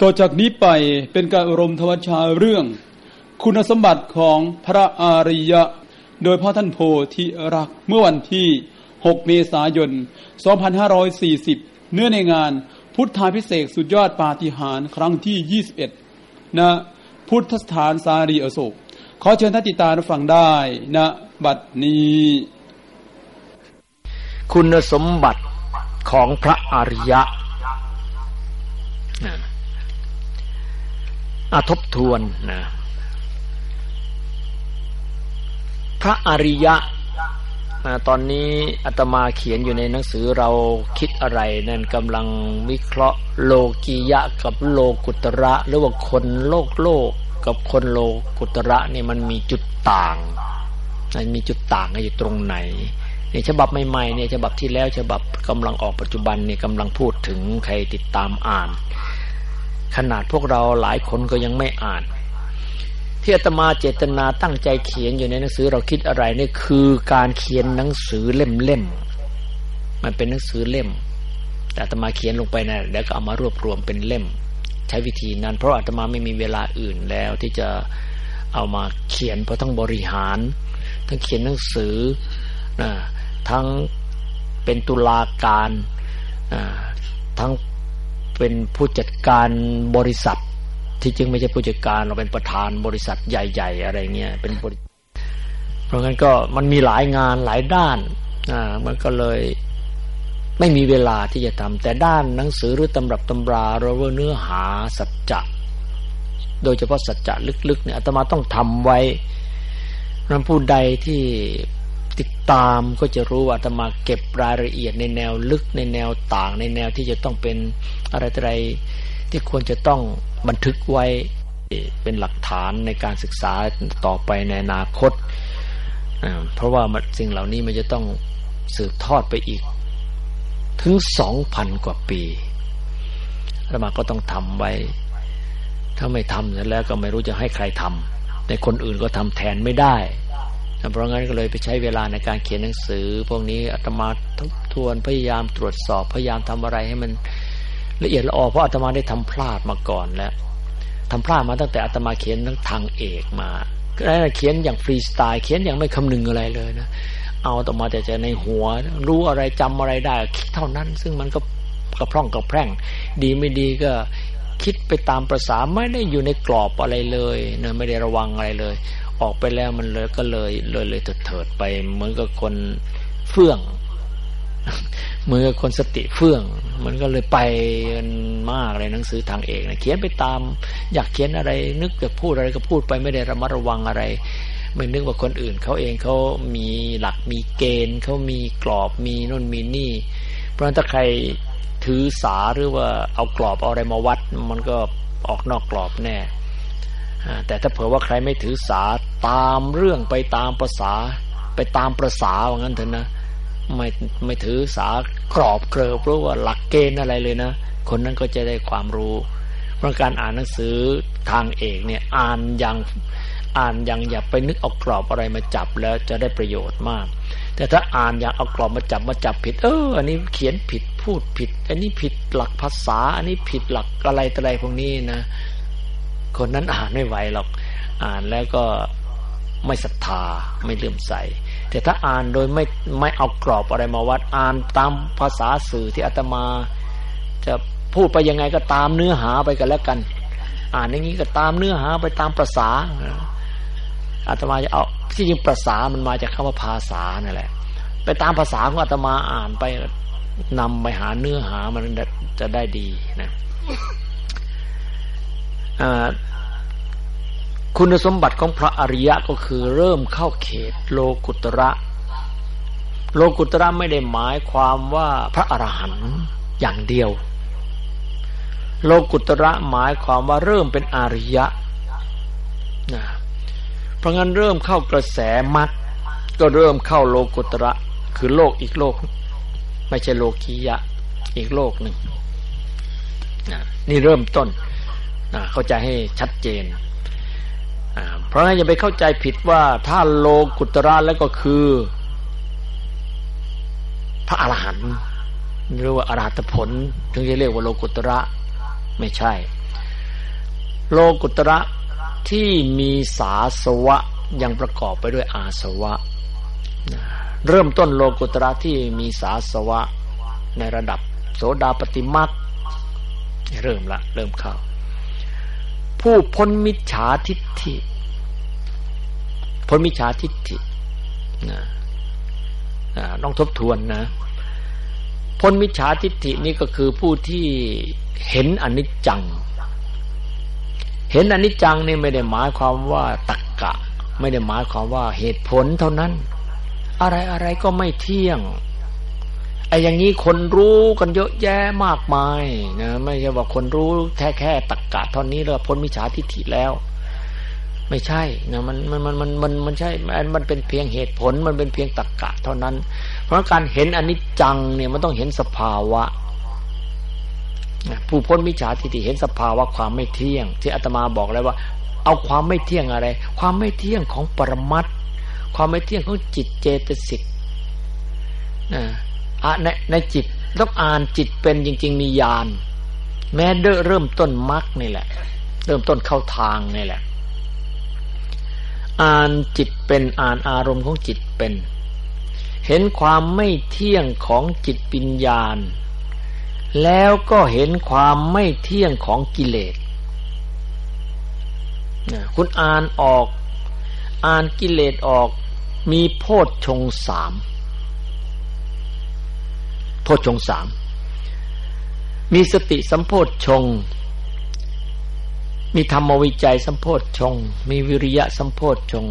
ต่อจากนี้ไปเป็นการอารมณ์ทวชาเรื่อง คุณสมบัติของพระอาริยะ โดยพ่อท่านโพธิรักเมื่อวันที่ 6 เมษายน 2540 เนื่อในงานพุทธาพิเศษสุดยอดปาฏิหาริย์ครั้งที่ 21ณพุทธสถานสารีอโศก ขอเชิญท่านติตาฟังได้ณบัดนี้ คุณสมบัติของพระอริยะ อาทบทวนนะพระอริยะตอนนี้อาตมาเขียนอยู่ในหนังสือเราคิดอะไรนั่นกำลังวิเคราะห์โลกียะกับโลกุตระ หรือว่าคนโลกโลกกับคนโลกุตระนี่มันมีจุดต่างมันมีจุดต่างกันอยู่ตรงไหนในฉบับใหม่ๆเนี่ยฉบับที่แล้วฉบับกำลังออกปัจจุบันเนี่ยกำลังพูดถึงใครติดตามอ่าน ขนาดพวกเราหลายคนก็ยังไม่อ่าน ที่อาตมาเจตนาตั้งใจเขียนอยู่ในหนังสือเราคิดอะไรนี่คือการเขียนหนังสือเล่มๆมันเป็นหนังสือเล่ม แต่อาตมาเขียนลงไปนะแล้วก็เอามารวบรวมเป็นเล่ม ใช้วิธีนั้น เพราะอาตมาไม่มีเวลาอื่นแล้วที่จะเอามาเขียนเพราะต้องบริหาร ทั้งเขียนหนังสือนะทั้งเป็นตุลาการทั้ง เป็นผู้จัดการบริษัท ที่จริงไม่ใช่ผู้จัดการเราเป็นประธานบริษัทใหญ่ ๆ อะไรเงี้ยเป็นบริเพราะงั้นก็มันมีหลายงานหลายด้านอ่ามันก็เลยไม่มีเวลาที่จะทำแต่ด้านหนังสือหรือตำรับตำราเราเนื้อหาสัจจะโดยเฉพาะสัจจะลึกๆเนี่ยอาตมาต้องทำไว้นั้นผู้ใดที่ ติดตามก็จะรู้ว่าอาตมาเก็บรายละเอียดในแนวลึกในแนวต่างในแนวที่จะต้องเป็นอะไรอะไรที่ควรจะต้องบันทึกไว้เป็นหลักฐานในการศึกษาต่อไปในอนาคต เพราะว่าสิ่งเหล่านี้มันจะต้องสืบทอดไปอีก ถึงสองพันกว่าปีแล้วมาก็ต้องทำไว้ ถ้าไม่ทำเสร็จแล้วก็ไม่รู้จะให้ใครทำในคนอื่นก็ทำแทนไม่ได้ เพราะงั้นก็เลยไปใช้เวลาในการเขียนหนังสือ พวกนี้อาตมาทบทวนพยายามตรวจสอบพยายามทำอะไรให้มันละเอียดละออเพราะอาตมาได้ทำพลาดมาก่อนแล้วทำพลาดมาตั้งแต่อาตมาเขียนทั้งทางเอกมาก็ได้เขียนอย่างฟรีสไตล์เขียนอย่างไม่คำนึงอะไรเลยนะเอาต่อมาแต่จะในหัว รู้อะไรจำอะไรได้คิดเท่านั้น ซึ่งมันก็กระพร่องกระแพร่ง ดีไม่ดีก็คิดไปตามประษาไม่ได้อยู่ในกรอบอะไรเลยนะไม่ได้ระวังอะไรเลย ออกไปแล้วมันเลยก็เลยเลยเลยเถิดไป เหมือนกับคนเฟื่องเหมือนกับคนสติเฟื่อง มันก็เลยไปกันมากเลยหนังสือทางเอกนะเขียนไปตาม อยากเขียนอะไร นึกจะพูดอะไรก็พูดไปไม่ได้ระมัดระวังอะไรไม่นึกว่าคนอื่นเขาเองเขามีหลักมีเกณฑ์เขามีกรอบมีน่นมีนี่ เพราะฉะนั้นถ้าใครถือสาหรือว่าเอากรอบเอาอะไรมาวัด มันก็ออกนอกกรอบแน่ แต่ถ้าเผื่อว่าใครไม่ถือสาตามเรื่องไปตามภาษา ไปตามประษาว่างั้นเถอะนะไม่ไม่ถือสากรอบเกลือเพราะว่าหลักเกณฑ์อะไรเลยนะคนนั้นก็จะได้ความรู้เพราะการอ่านหนังสือทางเอกเนี่ยอ่านอย่างอ่านอย่างอย่าไปนึกเอากรอบอะไรมาจับแล้วจะได้ประโยชน์มาก แต่ถ้าอ่านอย่างเอากรอบมาจับมาจับผิด เออ อันนี้เขียนผิดพูดผิด อันนี้ผิดหลักภาษา อันนี้ผิดหลักอะไรอะไรพวกนี้นะ คนนั้นอ่านไม่ไหวหรอก อ่านแล้วก็ไม่ศรัทธาไม่เลื่อมใส แต่ถ้าอ่านโดยไม่ไม่เอากรอบอะไรมาวัดอ่านตามภาษาสื่อที่อาตมา จะพูดไปยังไงก็ตามเนื้อหาไปกันแล้วกัน อ่านอย่างนี้ก็ตามเนื้อหาไปตามภาษาอาตมาจะเอาที่จริงภาษามันมาจากคำว่าภาษานั่นแหละ ไปตามภาษาของอาตมาอ่านไปนำไปหาเนื้อหามันจะได้ดีนะ คุณสมบัติของพระอริยะก็คือเริ่มเข้าเขตโลกุตระ โลกุตระไม่ได้หมายความว่าพระอรหันต์อย่างเดียว โลกุตระหมายความว่าเริ่มเป็นอริยะนะเพราะงั้นเริ่มเข้ากระแสมัดก็เริ่มเข้าโลกุตระ คือโลกอีกโลก ไม่ใช่โลกียะ อีกโลกหนึ่งนี่เริ่มต้นเข้าใจให้ชัดเจน เพราะงั้นอย่าไปเข้าใจผิดว่าถ้าโลกุตระแล้วก็คือ พระอรหันต์หรือว่าอรหัตผล ถึงจะเรียกว่าโลกุตระไม่ใช่ โลกุตระที่มีสาสวะยังประกอบไปด้วยอาสวะ เริ่มต้นโลกุตระที่มีสาสวะในระดับ โสดาปฏิมักเริ่มละ เริ่มเข้า ผู้พ้นมิจฉาทิฏฐิพ้นมิจฉาทิฏฐินะต้องทบทวนนะ พ้นมิจฉาทิฏฐินี่ก็คือผู้ที่เห็นอนิจจัง เห็นอนิจจังนี่ไม่ได้หมายความว่าตักกะ ไม่ได้หมายความว่าเหตุผลเท่านั้น อะไรอะไรก็ไม่เที่ยง ไอ้อย่างนี้คนรู้กันเยอะแยะมากมายนะไม่ใช่ว่าคนรู้แค่แค่ตักกะเท่านี้แล้วพ้นมิจฉาทิฏฐิแล้ว ไม่ใช่นะมันมันมันมันมันมันใช่มันเป็นเพียงเหตุผลมันเป็นเพียงตักกะเท่านั้น เพราะการเห็นอนิจจังเนี่ยมันต้องเห็นสภาวะผู้พ้นมิจฉาทิฏฐิเห็นสภาวะความไม่เที่ยง ที่อาตมาบอกแล้วว่า เอาความไม่เที่ยงอะไร ความไม่เที่ยงของปรมัตความไม่เที่ยงของจิตเจตสิกนะ ในในจิตต้องอ่านจิตเป็นจริง ๆ มีญาณแม้เริ่มต้นมรรคนี่แหละ เริ่มต้นเข้าทางนี่แหละ อ่านจิตเป็นอ่านอารมณ์ของจิตเป็น เห็นความไม่เที่ยงของจิตปิญญาณ แล้วก็เห็นความไม่เที่ยงของกิเลสคุณอ่านออก อ่านกิเลสออก มีโพชฌงสาม โพชฌงสาม มีสติสัมโพชฌงมีธรรมวิจัยสัมโพชฌงมีวิริยะสัมโพชฌง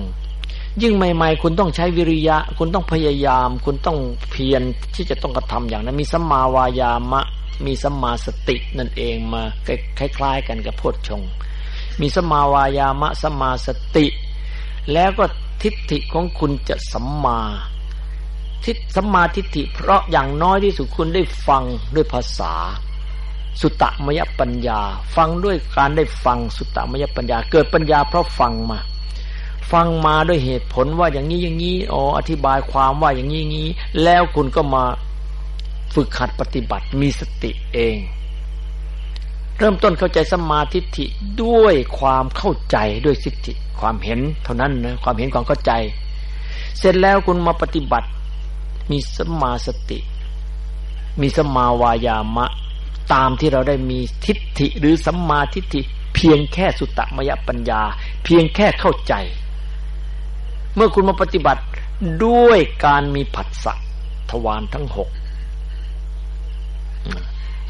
ยิ่งใหม่ ๆ คุณต้องใช้วิริยะ คุณต้องพยายาม คุณต้องเพียรที่จะต้องกระทำอย่างนั้น มีสัมมาวายามะ มีสัมมาสตินั่นเองมาคล้ายๆกันกับโพชฌงมีสัมมาวายามะสัมมาสติ แล้วก็ทิฏฐิของคุณจะสัมมา ทิฏสัมมาทิฏฐิ เพราะอย่างน้อยที่สุดคุณได้ฟังด้วยภาษา สุตตมยปัญญา ฟังด้วยการได้ฟังสุตตมยปัญญา เกิดปัญญาเพราะฟังมา ฟังมาด้วยเหตุผลว่าอย่างนี้อย่างนี้อ๋ออธิบายความว่าอย่างนี้อย่างนี้ แล้วคุณก็มาฝึกขัดปฏิบัติมีสติเอง เริ่มต้นเข้าใจสมาธิฐิด้วยความเข้าใจด้วยสิทธิความเห็น เท่านั้นนะความเห็นความเข้าใจ เสร็จแล้วคุณมาปฏิบัติ มีสมาสติ มีสมาวายามะ ตามที่เราได้มีทิฏฐิหรือสัมมาทิฏฐิเพียงแค่สุตตมยปัญญา เพียงแค่เข้าใจ เมื่อคุณมาปฏิบัติด้วยการมีผัสสะทวารทั้งหก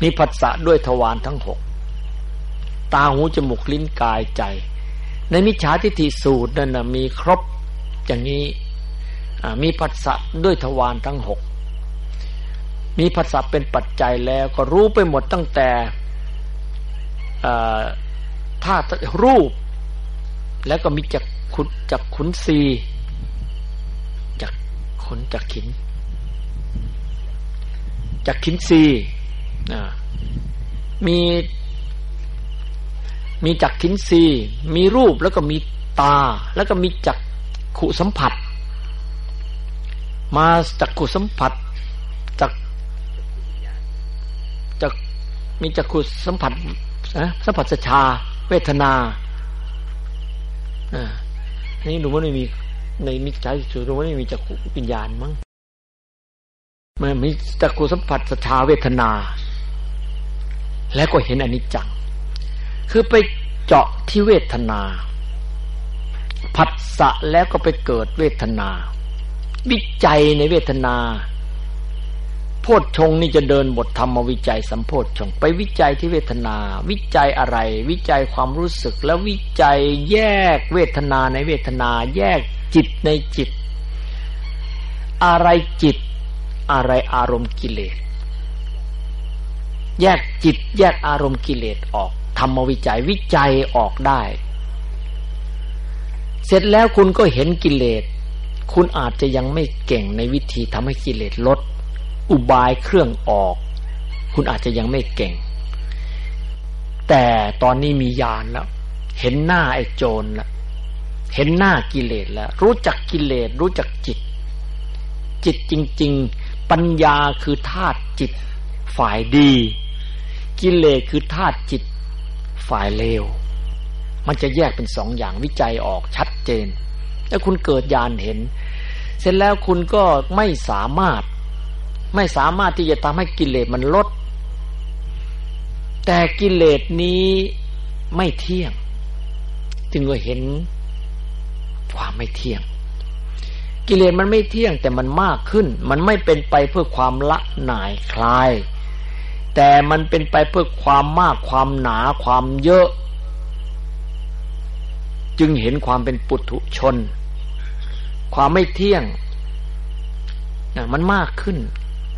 มีผัสสะด้วยทวารทั้งหกตาหูจมูกลิ้นกายใจ ในมิจฉาทิฏฐิสูตรนั่นนะมีครบอย่างนี้ มีผัสสะด้วยทวารทั้งหกมีผัสสะเป็นปัจจัยแล้วก็รู้ไปหมดตั้งแต่ธาตุรูป แล้วก็มีจักขุนจักขุนซีจักขนจักขินจักขินซีมีมีจักขินซีมีรูปแล้วก็มีตา แล้วก็มีจักขุสัมผัส มาจากขุสัมผัสจากจากมีจักขุสัมผัสนะสัมผัสชา เวทนาอ่านี่หนูว่าไม่มีในมิจฉาสุรู้ว่าไม่มีจักขุปัญญาณมั้งมันมีจักขุสัมผัสสชาเวทนา แล้วก็เห็นอนิจจัง คือไปเจาะที่เวทนาผัสสะแล้วก็ไปเกิดเวทนา วิจัยในเวทนา โพชฌงนี่จะเดินบทธรรมวิจัยสัมโพชฌงไปวิจัยที่เวทนา วิจัยอะไร วิจัยความรู้สึกแล้ววิจัยแยกเวทนาในเวทนา แยกจิตในจิต อะไรจิต อะไรอารมณ์กิเลสแยกจิตแยกอารมณ์กิเลสออกธรรมวิจัยวิจัยออกได้ เสร็จแล้วคุณก็เห็นกิเลส คุณอาจจะยังไม่เก่งในวิธีทำให้กิเลสลด อุบายเครื่องออก คุณอาจจะยังไม่เก่ง แต่ตอนนี้มีญาณแล้ว เห็นหน้าไอ้โจรแล้วเห็นหน้ากิเลสแล้ว รู้จักกิเลสรู้จักจิต จิตจริง ๆ ปัญญาคือธาตุจิตฝ่ายดี กิเลสคือธาตุจิตฝ่ายเลว มันจะแยกเป็นสองอย่างวิจัยออกชัดเจน แล้วคุณเกิดญาณเห็น เสร็จแล้วคุณก็ไม่สามารถ ไม่สามารถที่จะทำให้กิเลสมันลด แต่กิเลสนี้ไม่เที่ยง จึงก็เห็นความไม่เที่ยง กิเลสมันไม่เที่ยงแต่มันมากขึ้น มันไม่เป็นไปเพื่อความละหน่ายคลาย แต่มันเป็นไปเพื่อความมากความหนาความเยอะ จึงเห็นความเป็นปุถุชน ความไม่เที่ยงนะมันมากขึ้น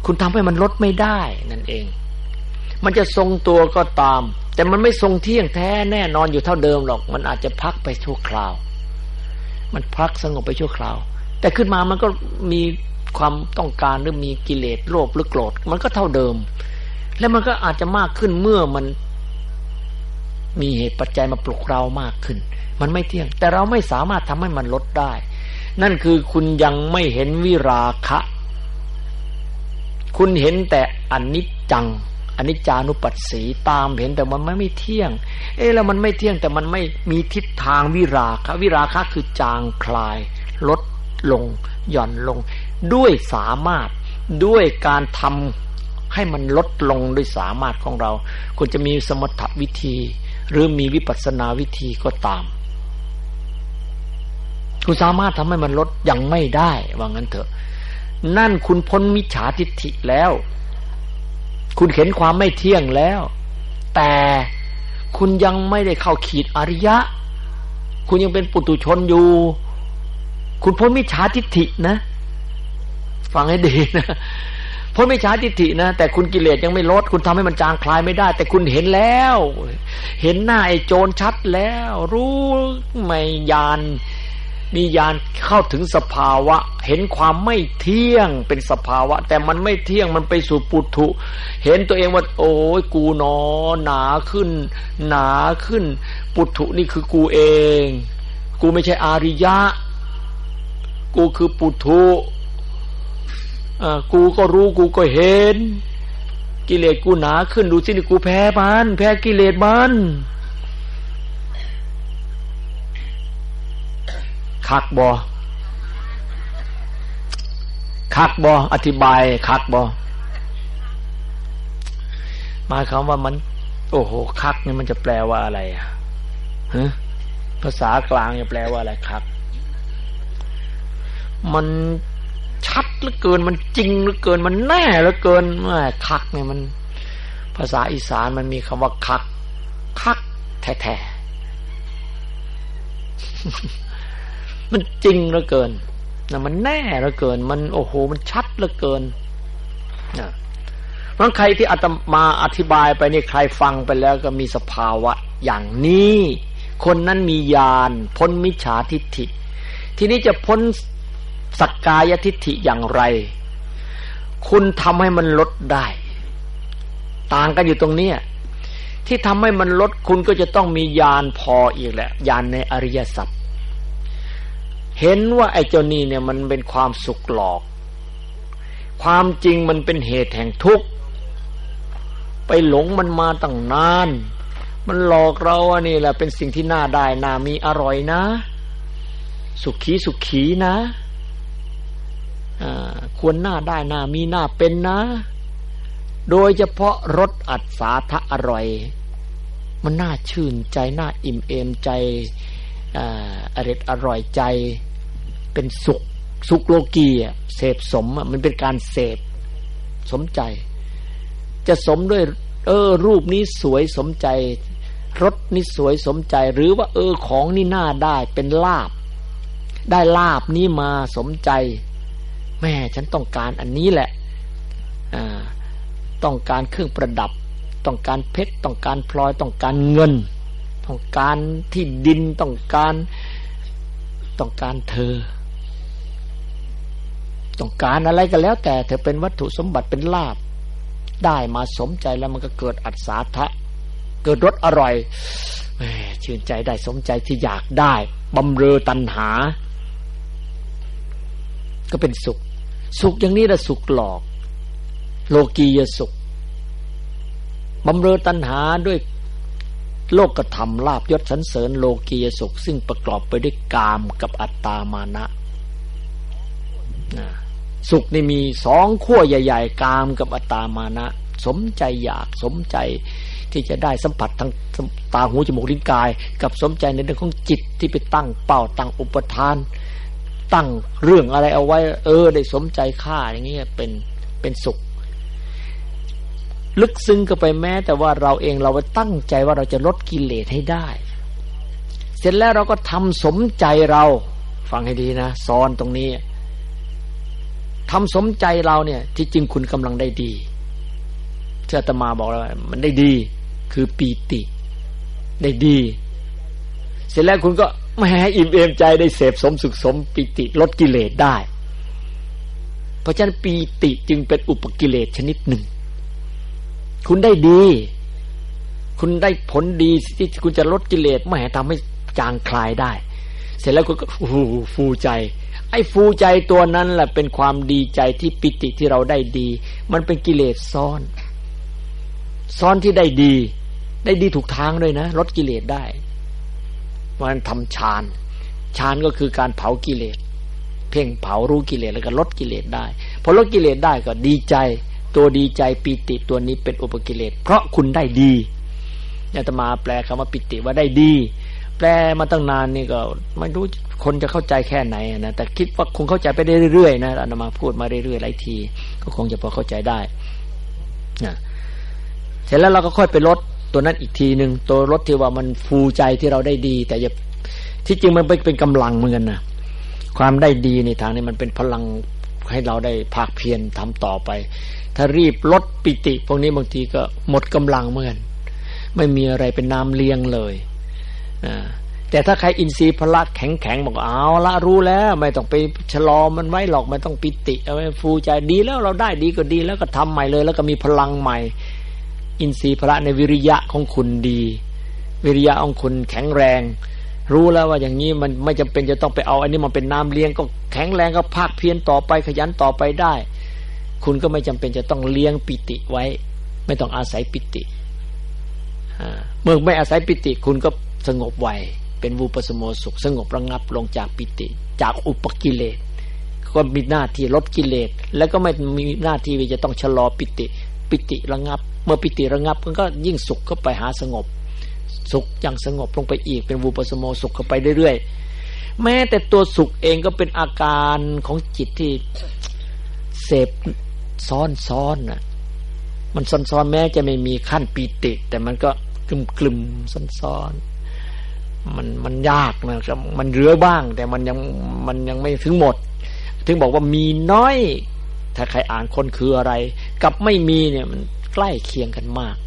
คุณทำให้มันลดไม่ได้นั่นเอง มันจะทรงตัวก็ตาม แต่มันไม่ทรงเที่ยงแท้แน่นอนอยู่เท่าเดิมหรอก มันอาจจะพักไปชั่วคราว มันพักสงบไปชั่วคราว แต่ขึ้นมามันก็มีความต้องการหรือมีกิเลสโลภหรือโกรธ มันก็เท่าเดิม แล้วมันก็อาจจะมากขึ้นเมื่อมันมีเหตุปัจจัยมาปลุกเรามากขึ้น มันไม่เที่ยง แต่เราไม่สามารถทำให้มันลดได้ นั่นคือคุณยังไม่เห็นวิราคะ คุณเห็นแต่อนิจจังอนิจจานุปัสสีตามเห็นแต่มันไม่เที่ยง เอ๊แล้วมันไม่เที่ยงแต่มันไม่มีทิศทางวิราคะ วิราคะคือจางคลาย ลดลง หย่อนลง ด้วยสามารถด้วยการทำให้มันลดลงด้วยสามารถของเรา คุณจะมีสมถวิธี หรือมีวิปัสนาวิธีก็ตาม คุณสามารถทำให้มันลดยังไม่ได้ว่างั้นเถอะ นั่นคุณพ้นมิจฉาทิฏฐิแล้ว คุณเห็นความไม่เที่ยงแล้ว แต่คุณยังไม่ได้เข้าขีดอริยะ คุณยังเป็นปุตุชนอยู่ คุณพ้นมิจฉาทิฏฐินะ ฟังให้ดีนะพ้นมิจฉาทิฏฐินะแต่คุณกิเลสยังไม่ลด คุณทำให้มันจางคลายไม่ได้ แต่คุณเห็นแล้ว เห็นหน้าไอ้โจรชัดแล้ว รู้ไม่ยาน มีญาณเข้าถึงสภาวะ เห็นความไม่เที่ยงเป็นสภาวะ แต่มันไม่เที่ยงมันไปสู่ปุถุ เห็นตัวเองว่า โอ้ยกูนอหนาขึ้น หนาขึ้น ปุถุนี่คือกูเอง กูไม่ใช่อาริยะ กูคือปุถุอ่ากูก็รู้กูก็เห็น กิเลสกูหนาขึ้นดูสินี่กูแพ้มัน แพ้กิเลสมัน คักบอคักบออธิบายคักบอมาคำว่ามัน โอ้โห คักนี่มันจะแปลว่าอะไรอะฮะภาษากลางจะแปลว่าอะไรคัก มันชัดเหลือเกิน มันจริงเหลือเกิน มันแน่เหลือเกินแม่คักเนี่ยมัน ภาษาอีสานมันมีคำว่าคัก คักแท้ มันจริงเหลือเกินนะมันแน่เหลือเกิน มันโอ้โห มันชัดเหลือเกินนะเพราะใครที่อาตมาอธิบายไปนี่ใครฟังไปแล้วก็มีสภาวะอย่างนี้ คนนั้นมีญาณพ้นมิจฉาทิฏฐิ ทีนี้จะพ้นสักกายทิฏฐิอย่างไร คุณทำให้มันลดได้ ต่างกันอยู่ตรงนี้ที่ทำให้มันลดคุณก็จะต้องมีญาณพออีกแหละญาณในอริยสัจ เห็นว่าไอ้เจ้านี่เนี่ยมันเป็นความสุขหลอก ความจริงมันเป็นเหตุแห่งทุกข์ ไปหลงมันมาตั้งนาน มันหลอกเราอันนี่แหละเป็นสิ่งที่น่าได้น่ามีอร่อยนะ สุขีสุขีนะควรหน้าได้น่ามีหน้าเป็นนะ โดยเฉพาะรสอัดสาทะอร่อย มันน่าชื่นใจน่าอิ่มเอมใจ อร่อยอร่อยใจเป็นสุข สุขโลกีอะเสพสมมันเป็นการเสพสมใจ จะสมด้วย เออ รูปนี้สวยสมใจรถนี้สวยสมใจ หรือว่าเออของนี่น่าได้เป็นลาบ ได้ลาบนี้มาสมใจ แม่ฉันต้องการอันนี้แหละต้องการเครื่องประดับ ต้องการเพชรต้องการพลอยต้องการเงิน ต้องการที่ดินต้องการต้องการเธอ ต้องการอะไรก็แล้ว แต่เธอเป็นวัตถุสมบัติเป็นลาบ ได้มาสมใจแล้วมันก็เกิดอัศาทะเกิดรสอร่อยชื่นใจได้สมใจที่อยากได้บำเรอตัณหา ก็เป็นสุข สุขอย่างนี้ละสุขหลอก โลกียสุขบำเรอตัณหาด้วย โลกธรรมลาบยศสันเสริญโลกียสุข ซึ่งประกอบไปด้วยกามกับอัตตามานะสุขนี่มีสองขั้วใหญ่ ๆ กามกับอัตตามานะ สมใจอยากสมใจที่จะได้สัมผัสทางตาหูจมูกลิ้นกาย กับสมใจในเรื่องของจิตที่ไปตั้งเป้าตั้งอุปทาน ตั้งเรื่องอะไรเอาไว้ เออ ได้สมใจค่าอย่างเงี้ยเป็นเป็นสุข ลึกซึ้งก็ไปแม้แต่ว่าเราเองเราไปตั้งใจว่าเราจะลดกิเลสให้ได้ เสร็จแล้วเราก็ทำสมใจเรา ฟังให้ดีนะซ้อนตรงนี้ทำสมใจเราเนี่ย ที่จริงคุณกำลังได้ดีเจ้าตมาบอกแล้วมันได้ดี คือปีติ ได้ดี เสร็จแล้วคุณก็ไม่ให้อิ่มเอมใจได้เสพสมสุขสมปีติลดกิเลสได้ เพราะฉะนั้นปีติจึงเป็นอุปกิเลสชนิดหนึ่ง คุณได้ดี คุณได้ผลดีที่คุณจะลดกิเลสไม่ให้ทำให้จางคลายได้ เสร็จแล้วคุณก็ฟูใจ ไอ้ฟูใจตัวนั้นแหละเป็นความดีใจที่ปิติที่เราได้ดี มันเป็นกิเลสซ้อน ซ้อนที่ได้ดี ได้ดีถูกทางด้วยนะ ลดกิเลสได้ มันทำฌานฌานก็คือการเผากิเลส เพ่งเผารู้กิเลสแล้วก็ลดกิเลสได้พอลดกิเลสได้ก็ดีใจ ตัวดีใจปิติตัวนี้เป็นอุปกิเลส เพราะคุณได้ดีอาตมาแปลคำว่าปิติว่าได้ดี แปลมาตั้งนานนี่ก็ไม่รู้คนจะเข้าใจแค่ไหนนะแต่คิดว่าคงเข้าใจไปได้เรื่อยๆนะอาตมาพูดมาเรื่อยๆหลายที ก็คงจะพอเข้าใจได้นะเสร็จแล้วเราก็ค่อยไปลดตัวนั้นอีกทีหนึ่งตัวลดที่ว่ามันฟูใจที่เราได้ดี แต่อย่าที่จริงมันเป็นกำลังเหมือนกันนะความได้ดีในทางนี้มันเป็นพลังให้เราได้ภาคเพียรทำต่อไป ถ้ารีบลดปิติ พวกนี้บางทีก็หมดกำลังเหมือน ไม่มีอะไรเป็นน้ำเลี้ยงเลยอ่าแต่ถ้าใครอินทรีย์พละแข็งแข็งบอกเอาละรู้แล้ว ไม่ต้องไปชะลอมันไว้หรอกไม่ต้องปิติเอาไว้ฟูใจดีแล้วเราได้ดีก็ดีแล้วก็ทำใหม่เลย แล้วก็มีพลังใหม่ อินทรีย์พละในวิริยะของคุณดี วิริยะของคุณแข็งแรง รู้แล้วว่าอย่างนี้มันไม่จำเป็นจะต้องไปเอาอันนี้มันเป็นน้ำเลี้ยงก็แข็งแรงก็ภาคเพียรต่อไปขยันต่อไปได้ คุณก็ไม่จำเป็นจะต้องเลี้ยงปิติไว้ ไม่ต้องอาศัยปิติเมื่อไม่อาศัยปิติ คุณก็สงบไวเป็นวูปสโมสุข สงบระงับลงจากปิติ จากอุปกิเลสก็มีหน้าที่ลดกิเลสแล้วก็ไม่มีหน้าที่ว่จะต้องชะลอปิติ ปิติระงับ เมื่อปิติระงับมันก็ยิ่งสุขก็ไปหาสงบ สุขอย่างสงบลงไปอีกเป็นวูปสโมสุขเข้าไปเรื่อยๆแม้แต่ตัวสุขเองก็เป็นอาการของจิตที่เสพ ซ้อนๆน่ะ มันซ้อนๆแม้จะไม่มีขั้นปิติ แต่มันก็กลุ่มๆซ้อนๆมันมันยากนะครับมันเรือบ้าง แต่มันยังมันยังไม่ถึงหมด ถึงบอกว่ามีน้อย ถ้าใครอ่านคนคืออะไร กับไม่มีเนี่ยมันใกล้เคียงกันมาก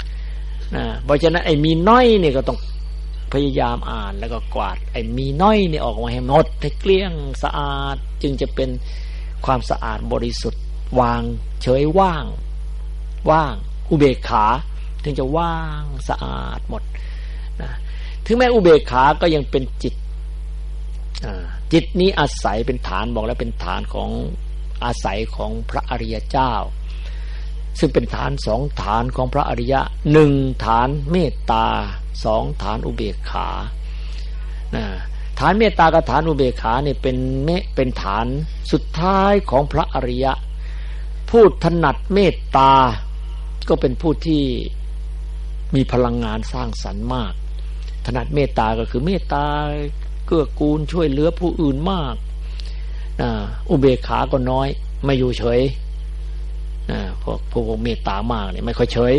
นะเพราะฉะนั้นไอ้มีน้อยเนี่ยก็ต้องพยายามอ่านแล้วก็กวาด ไอ้มีน้อยเนี่ยออกมาให้หมดให้เกลี้ยงสะอาดจึงจะเป็นความสะอาดบริสุทธิ์ วาง เฉยว่าง ว่าง อุเบกขา ถึงจะว่างสะอาดหมดนะถึงแม้อุเบกขาก็ยังเป็นจิตจิตนี้อาศัยเป็นฐานบอกแล้วเป็นฐานของอาศัยของพระอริยเจ้า ซึ่งเป็นฐานสองฐานของพระอริยะหนึ่งฐานเมตตาสองฐานอุเบกขาฐานเมตตากับฐานอุเบกขาเนี่ยเป็นเมเป็นฐานสุดท้ายของพระอริยะ ผู้ถนัดเมตตา ก็เป็นผู้ที่มีพลังงานสร้างสรรค์มาก ถนัดเมตตาก็คือเมตตาเกื้อกูลช่วยเหลือผู้อื่นมากอุเบกขาก็น้อย ไม่อยู่เฉยพวกพวกเมตตามากเนี่ยไม่ค่อยเฉย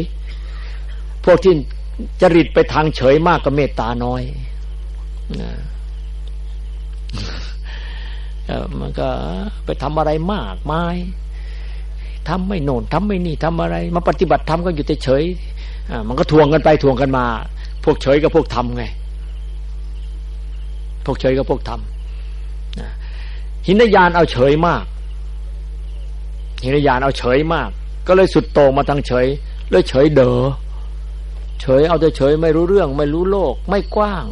พวกที่จริตไปทางเฉยมากก็เมตตาน้อยมันก็ไปทำอะไรมากมาย ทำไม่โน่นทำไม่นี่ทำอะไร มาปฏิบัติทำก็อยู่แต่เฉยมันก็ทวงกันไปทวงกันมา พวกเฉยกับพวกทำไง พวกเฉยกับพวกทำหินยานเอาเฉยมากหินยานเอาเฉยมาก ก็เลยสุดโต่งมาทางเฉยเลยเฉยเดอเฉยเอาแต่เฉยไม่รู้เรื่อง ไม่รู้โลก ไม่กว้าง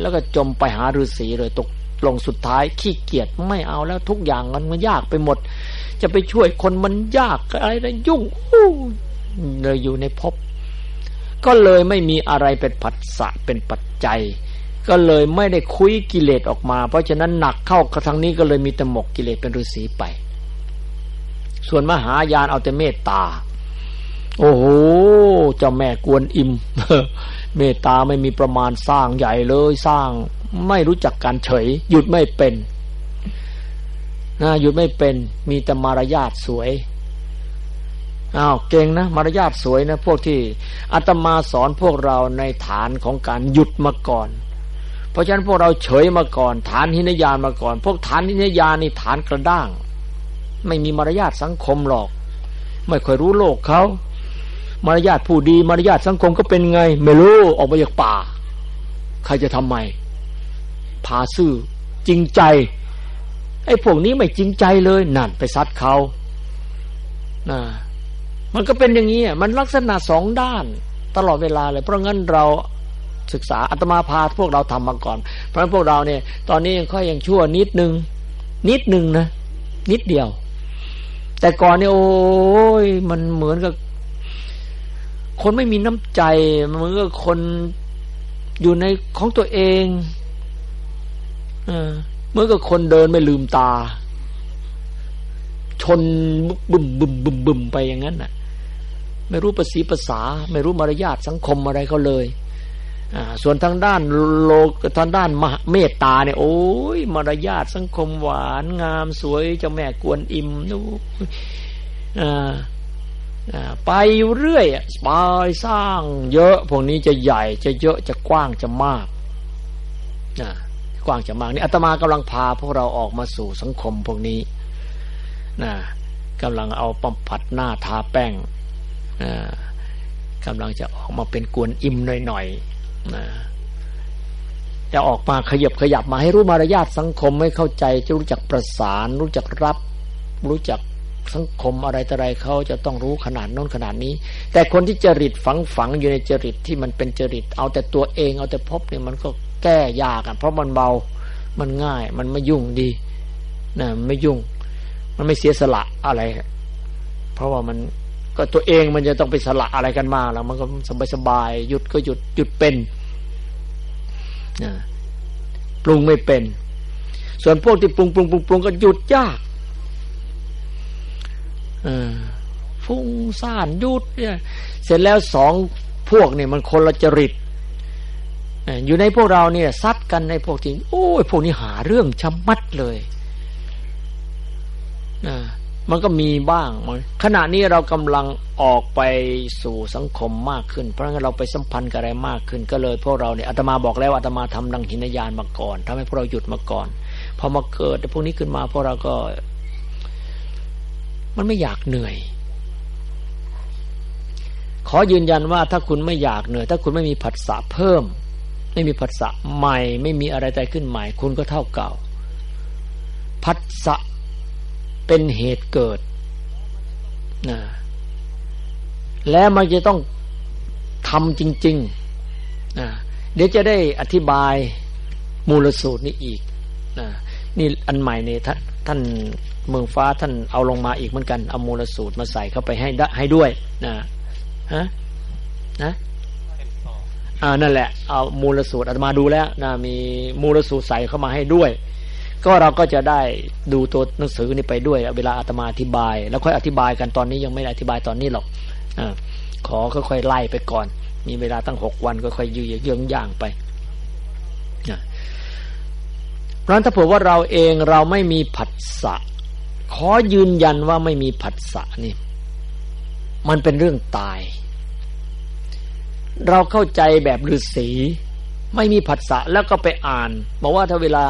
แล้วก็จมไปหาฤาษีเลยตกลงสุดท้ายขี้เกียจไม่เอาแล้วทุกอย่างมันมันยากไปหมด จะไปช่วยคนมันยากอะไรนะยุ่งเลยอยู่ในภพก็เลยไม่มีอะไรเป็นผัสสะเป็นปัจจัย ก็เลยไม่ได้คุยกิเลสออกมา เพราะฉะนั้นหนักเข้ากระทังนี้ก็เลยมีแต่หมกกิเลสเป็นฤาษีไป ส่วนมหายานเอาแต่เมตตา โอ้โหเจ้าแม่กวนอิมเมตตาไม่มีประมาณสร้างใหญ่เลยสร้าง ไม่รู้จักการเฉย หยุดไม่เป็น นะหยุดไม่เป็นมีแต่มารยาทสวยอ้าวเก่งนะ มารยาทสวยนะ พวกที่อาตมาสอนพวกเราในฐานของการหยุดมาก่อน เพราะฉะนั้นพวกเราเฉยมาก่อน ฐานหินยานมาก่อน พวกฐานหินยานนี่ฐานกระด้าง ไม่มีมารยาทสังคมหรอก ไม่ค่อยรู้โลกเขามารยาทผู้ดีมารยาทสังคมก็เป็นไง ไม่รู้ออกมาจากป่า ใครจะทำไมพาซื่อจริงใจ ไอ้พวกนี้ไม่จริงใจเลยนั่นไปซัดเขานะมันก็เป็นอย่างนี้มันลักษณะสองด้าน ตลอดเวลาเลย เพราะงั้นเราศึกษาอัตมาพาพวกเราทำมาก่อน เพราะฉะนั้นพวกเราเนี่ย ตอนนี้ยังค่อยยังชั่วนิดนึง นิดนึงนะ นิดเดียว แต่ก่อนเนี่ยโอ้ยมันเหมือนกับ คนไม่มีน้ำใจเหมือนกับคนอยู่ในของตัวเอง เออ เมื่อกับคนเดินไม่ลืมตา ชนบึมบึมบึมบึมไปอย่างนั้นน่ะ ไม่รู้ภาษีภาษา ไม่รู้มารยาทสังคมอะไรเขาเลยส่วนทางด้านโลกทางด้านมเมตตาเนี่ยโอ้ยมารยาทสังคมหวานงามสวยเจ้าแม่กวนอิมนู้ไปอยู่เรื่อยไปสร้างเยอะ พวกนี้จะใหญ่จะเยอะจะกว้างจะมาก กว้างจะมากนี่อาตมากำลังพาพวกเราออกมาสู่สังคมพวกนี้นะกำลังเอาปั๊มผัดหน้าทาแป้งนะกำลังจะออกมาเป็นกวนอิ่มหน่อยๆนะจะออกมาขยับขยับมาให้รู้มารยาทสังคมให้เข้าใจ จะรู้จักประสาน รู้จักรับ รู้จักสังคมอะไรต่ออะไรเขาจะต้องรู้ขนาดน้นขนาดนี้ แต่คนที่จริตฝังฝังอยู่ในจริตที่มันเป็นจริต เอาแต่ตัวเองเอาแต่พบเนี่ยมันก็ แก้ยากอะเพราะมันเบา มันง่าย มันไม่ยุ่งดีนะไม่ยุ่ง มันไม่เสียสละอะไร เพราะว่ามันก็ตัวเองมันจะต้องไปสละอะไรกันมาแล้ว มันก็สบายสบายหยุดก็หยุดหยุดเป็นนะปรุงไม่เป็น ส่วนพวกที่ปรุงปรุงปรุงปรุงก็หยุดยากฟุ้งซ่านหยุดเนี่ย เสร็จแล้วสองพวกเนี่ยมันคนละจริต อยู่ในพวกเราเนี่ยซัดกันในพวกที่โอ้ยพวกนี้หาเรื่องชำมัดเลยนะมันก็มีบ้างขณะนี้เรากำลังออกไปสู่สังคมมากขึ้น เพราะงั้นเราไปสัมพันธ์กับอะไรมากขึ้น ก็เลยพวกเราเนี่ยอาตมาบอกแล้วอาตมาทำดังหินยานมาก่อนทำให้พวกเราหยุดมาก่อน พอมาเกิดพวกนี้ขึ้นมาพวกเราก็ มันไม่อยากเหนื่อย ขอยืนยันว่าถ้าคุณไม่อยากเหนื่อย ถ้าคุณไม่มีผัสสะเพิ่ม ไม่มีผัสสะใหม่ ไม่มีอะไรใจขึ้นใหม่ คุณก็เท่าเก่าผัสสะเป็นเหตุเกิดนะแล้วมันจะต้องทำจริงๆนะเดี๋ยวจะได้อธิบายมูลสูตรนี้อีกนะนี่อันใหม่เนี่ยท่านท่านเมืองฟ้าท่านเอาลงมาอีกเหมือนกัน เอามูลสูตรมาใส่เข้าไปให้ให้ด้วยนะฮะนะ อ่านั่นแหละเอามูลสูตรอาตมาดูแล้วนะมีมูลสูตรใส่เข้ามาให้ด้วย ก็เราก็จะได้ดูตัวหนังสือนี้ไปด้วย เวลาอาตมาอธิบาย แล้วค่อยอธิบายกันตอนนี้ยังไม่อธิบายตอนนี้หรอกอขอค่อยๆไล่ไปก่อน มีเวลาตั้งหกวันก็ค่อยยืดเยื้องย่างไปเพราะถ้าเผื่อว่าเราเองเราไม่มีผัสสะขอยืนยันว่าไม่มีผัสสะนี่ มันเป็นเรื่องตาย เราเข้าใจแบบฤาษีไม่มีผัสสะแล้วก็ไปอ่านบอกว่าถ้าเวลา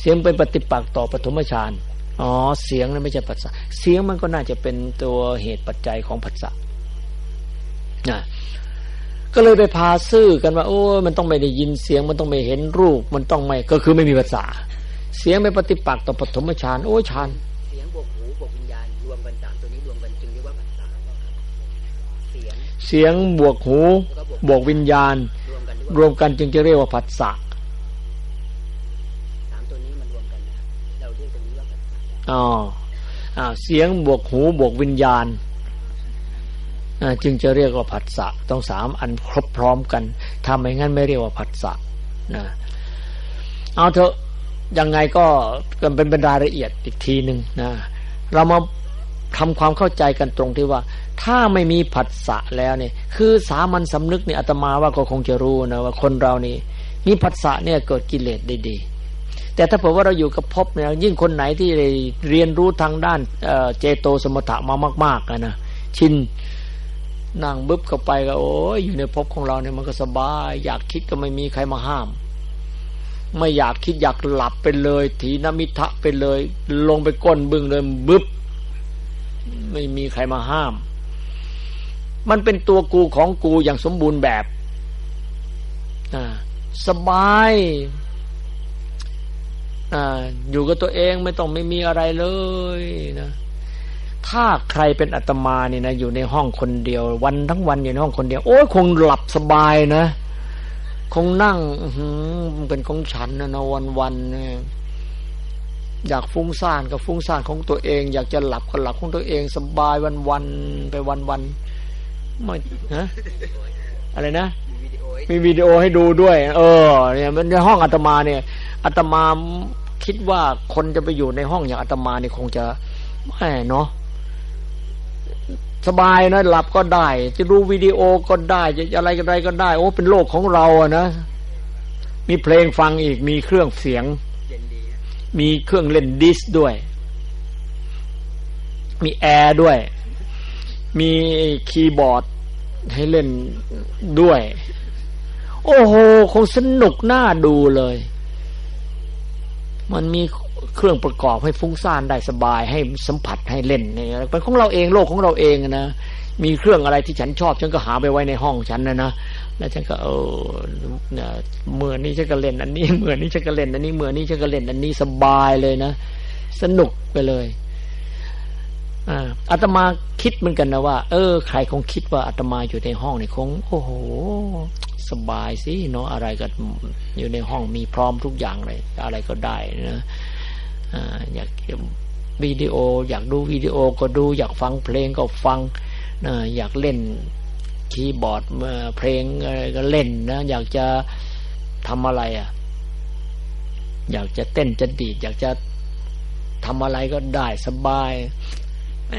เสียงเป็นปฏิปักษ์ต่อปฐมฌานอ๋อเสียงนั้นไม่ใช่ผัสสะเสียงมันก็น่าจะเป็นตัวเหตุปัจจัยของผัสสะนะก็เลยไปพาซื่อกันว่า โอ้มันต้องไม่ได้ยินเสียงมันต้องไม่เห็นรูป มันต้องไม่ก็คือไม่มีภาษา เสียงเป็นปฏิปักษ์ต่อปฐมฌานโอ้ฌาน เสียงบวกหู บวกวิญญาณ รวมกันจึงจะเรียกว่าผัสสะอ๋อเสียงบวกหูบวกวิญญาณจึงจะเรียกว่าผัสสะต้องสามอันครบพร้อมกันถ้าไม่งั้นไม่เรียกว่าผัสสะนะเอาเถอะยังไงก็กันเป็นรายละเอียดอีกทีหนึ่งนะเรามาทำความเข้าใจกันตรงที่ว่า ถ้าไม่มีผัสสะแล้วเนี่ย คือสามัญสำนึกเนี่ยอาตมาว่าก็คงจะรู้นะว่าคนเรานี่ มีผัสสะเนี่ยเกิดกิเลสได้ดี แต่ถ้าเผื่อว่าเราอยู่กับภพเนี่ยยิ่งคนไหนที่เรียนรู้ทางด้านเจโตสมถะมามากๆนะชินนั่งบึ๊บเข้าไปก็โอ้ยอยู่ในภพของเราเนี่ยมันก็สบาย อยากคิดก็ไม่มีใครมาห้าม ไม่อยากคิดอยากหลับไปเลยถีนมิทะไปเลย ลงไปก้นบึ้งเลยบึ๊บไม่มีใครมาห้าม มันเป็นตัวกูของกูอย่างสมบูรณ์แบบสบายออยู่กับตัวเองไม่ต้องไม่มีอะไรเลยนะถ้าใครเป็นอาตมานี่นะอยู่ในห้องคนเดียว วันทั้งวันอยู่ในห้องคนเดียว โอ้ยคงหลับสบายนะ คงนั่งเป็นของฉันนะนะวันวันอยากฟุ้งซ่านก็ฟุ้งซ่านของตัวเอง อยากจะหลับก็หลับของตัวเอง สบายวันวันไปวันวัน ไม่ฮะอะไรนะมีวิดีโอให้ดูด้วย เออ เนี่ย มันในห้องอาตมาเนี่ยอาตมาคิดว่าคนจะไปอยู่ในห้องอย่างอาตมาเนี่ยคงจะไม่เนาะสบายนะหลับก็ได้ จะดูวิดีโอก็ได้จะอะไรก็ได้ก็ได้ โอ้เป็นโลกของเราอะนะมีเพลงฟังอีกมีเครื่องเสียง มีเครื่องเล่นดิสด้วย มีแอร์ด้วย มีคีย์บอร์ด ให้เล่นด้วย โอ้โห คงสนุกน่าดูเลย มันมีเครื่องประกอบให้ฟุ้งซ่านได้สบายให้สัมผัสให้เล่นเนี่ยเป็นของเราเองโลกของเราเองนะมีเครื่องอะไรที่ฉันชอบฉันก็หาไปไว้ในห้องฉันนะนะแล้วฉันก็เออเมื่อนี้ฉันก็เล่น อันนี้เมื่อนี้ฉันก็เล่น อันนี้เมื่อนี้ฉันก็เล่น อันนี้สบายเลยนะสนุกไปเลย อาตมาคิดเหมือนกันนะว่า เออ ใครคงคิดว่าอาตมาอยู่ในห้องนี่คง โอ้โห สบายสิเนาะอะไรก็อยู่ในห้องมีพร้อมทุกอย่างเลย อะไรก็ได้นะอยากวิดีโอ อยากดูวิดีโอก็ดู อยากฟังเพลงก็ฟังนะอยากเล่นคีย์บอร์ดเพลงอะไรก็เล่นนะอยากจะทำอะไรอะ อยากจะเต้นจะดีดอยากจะทำอะไรก็ได้สบาย แหม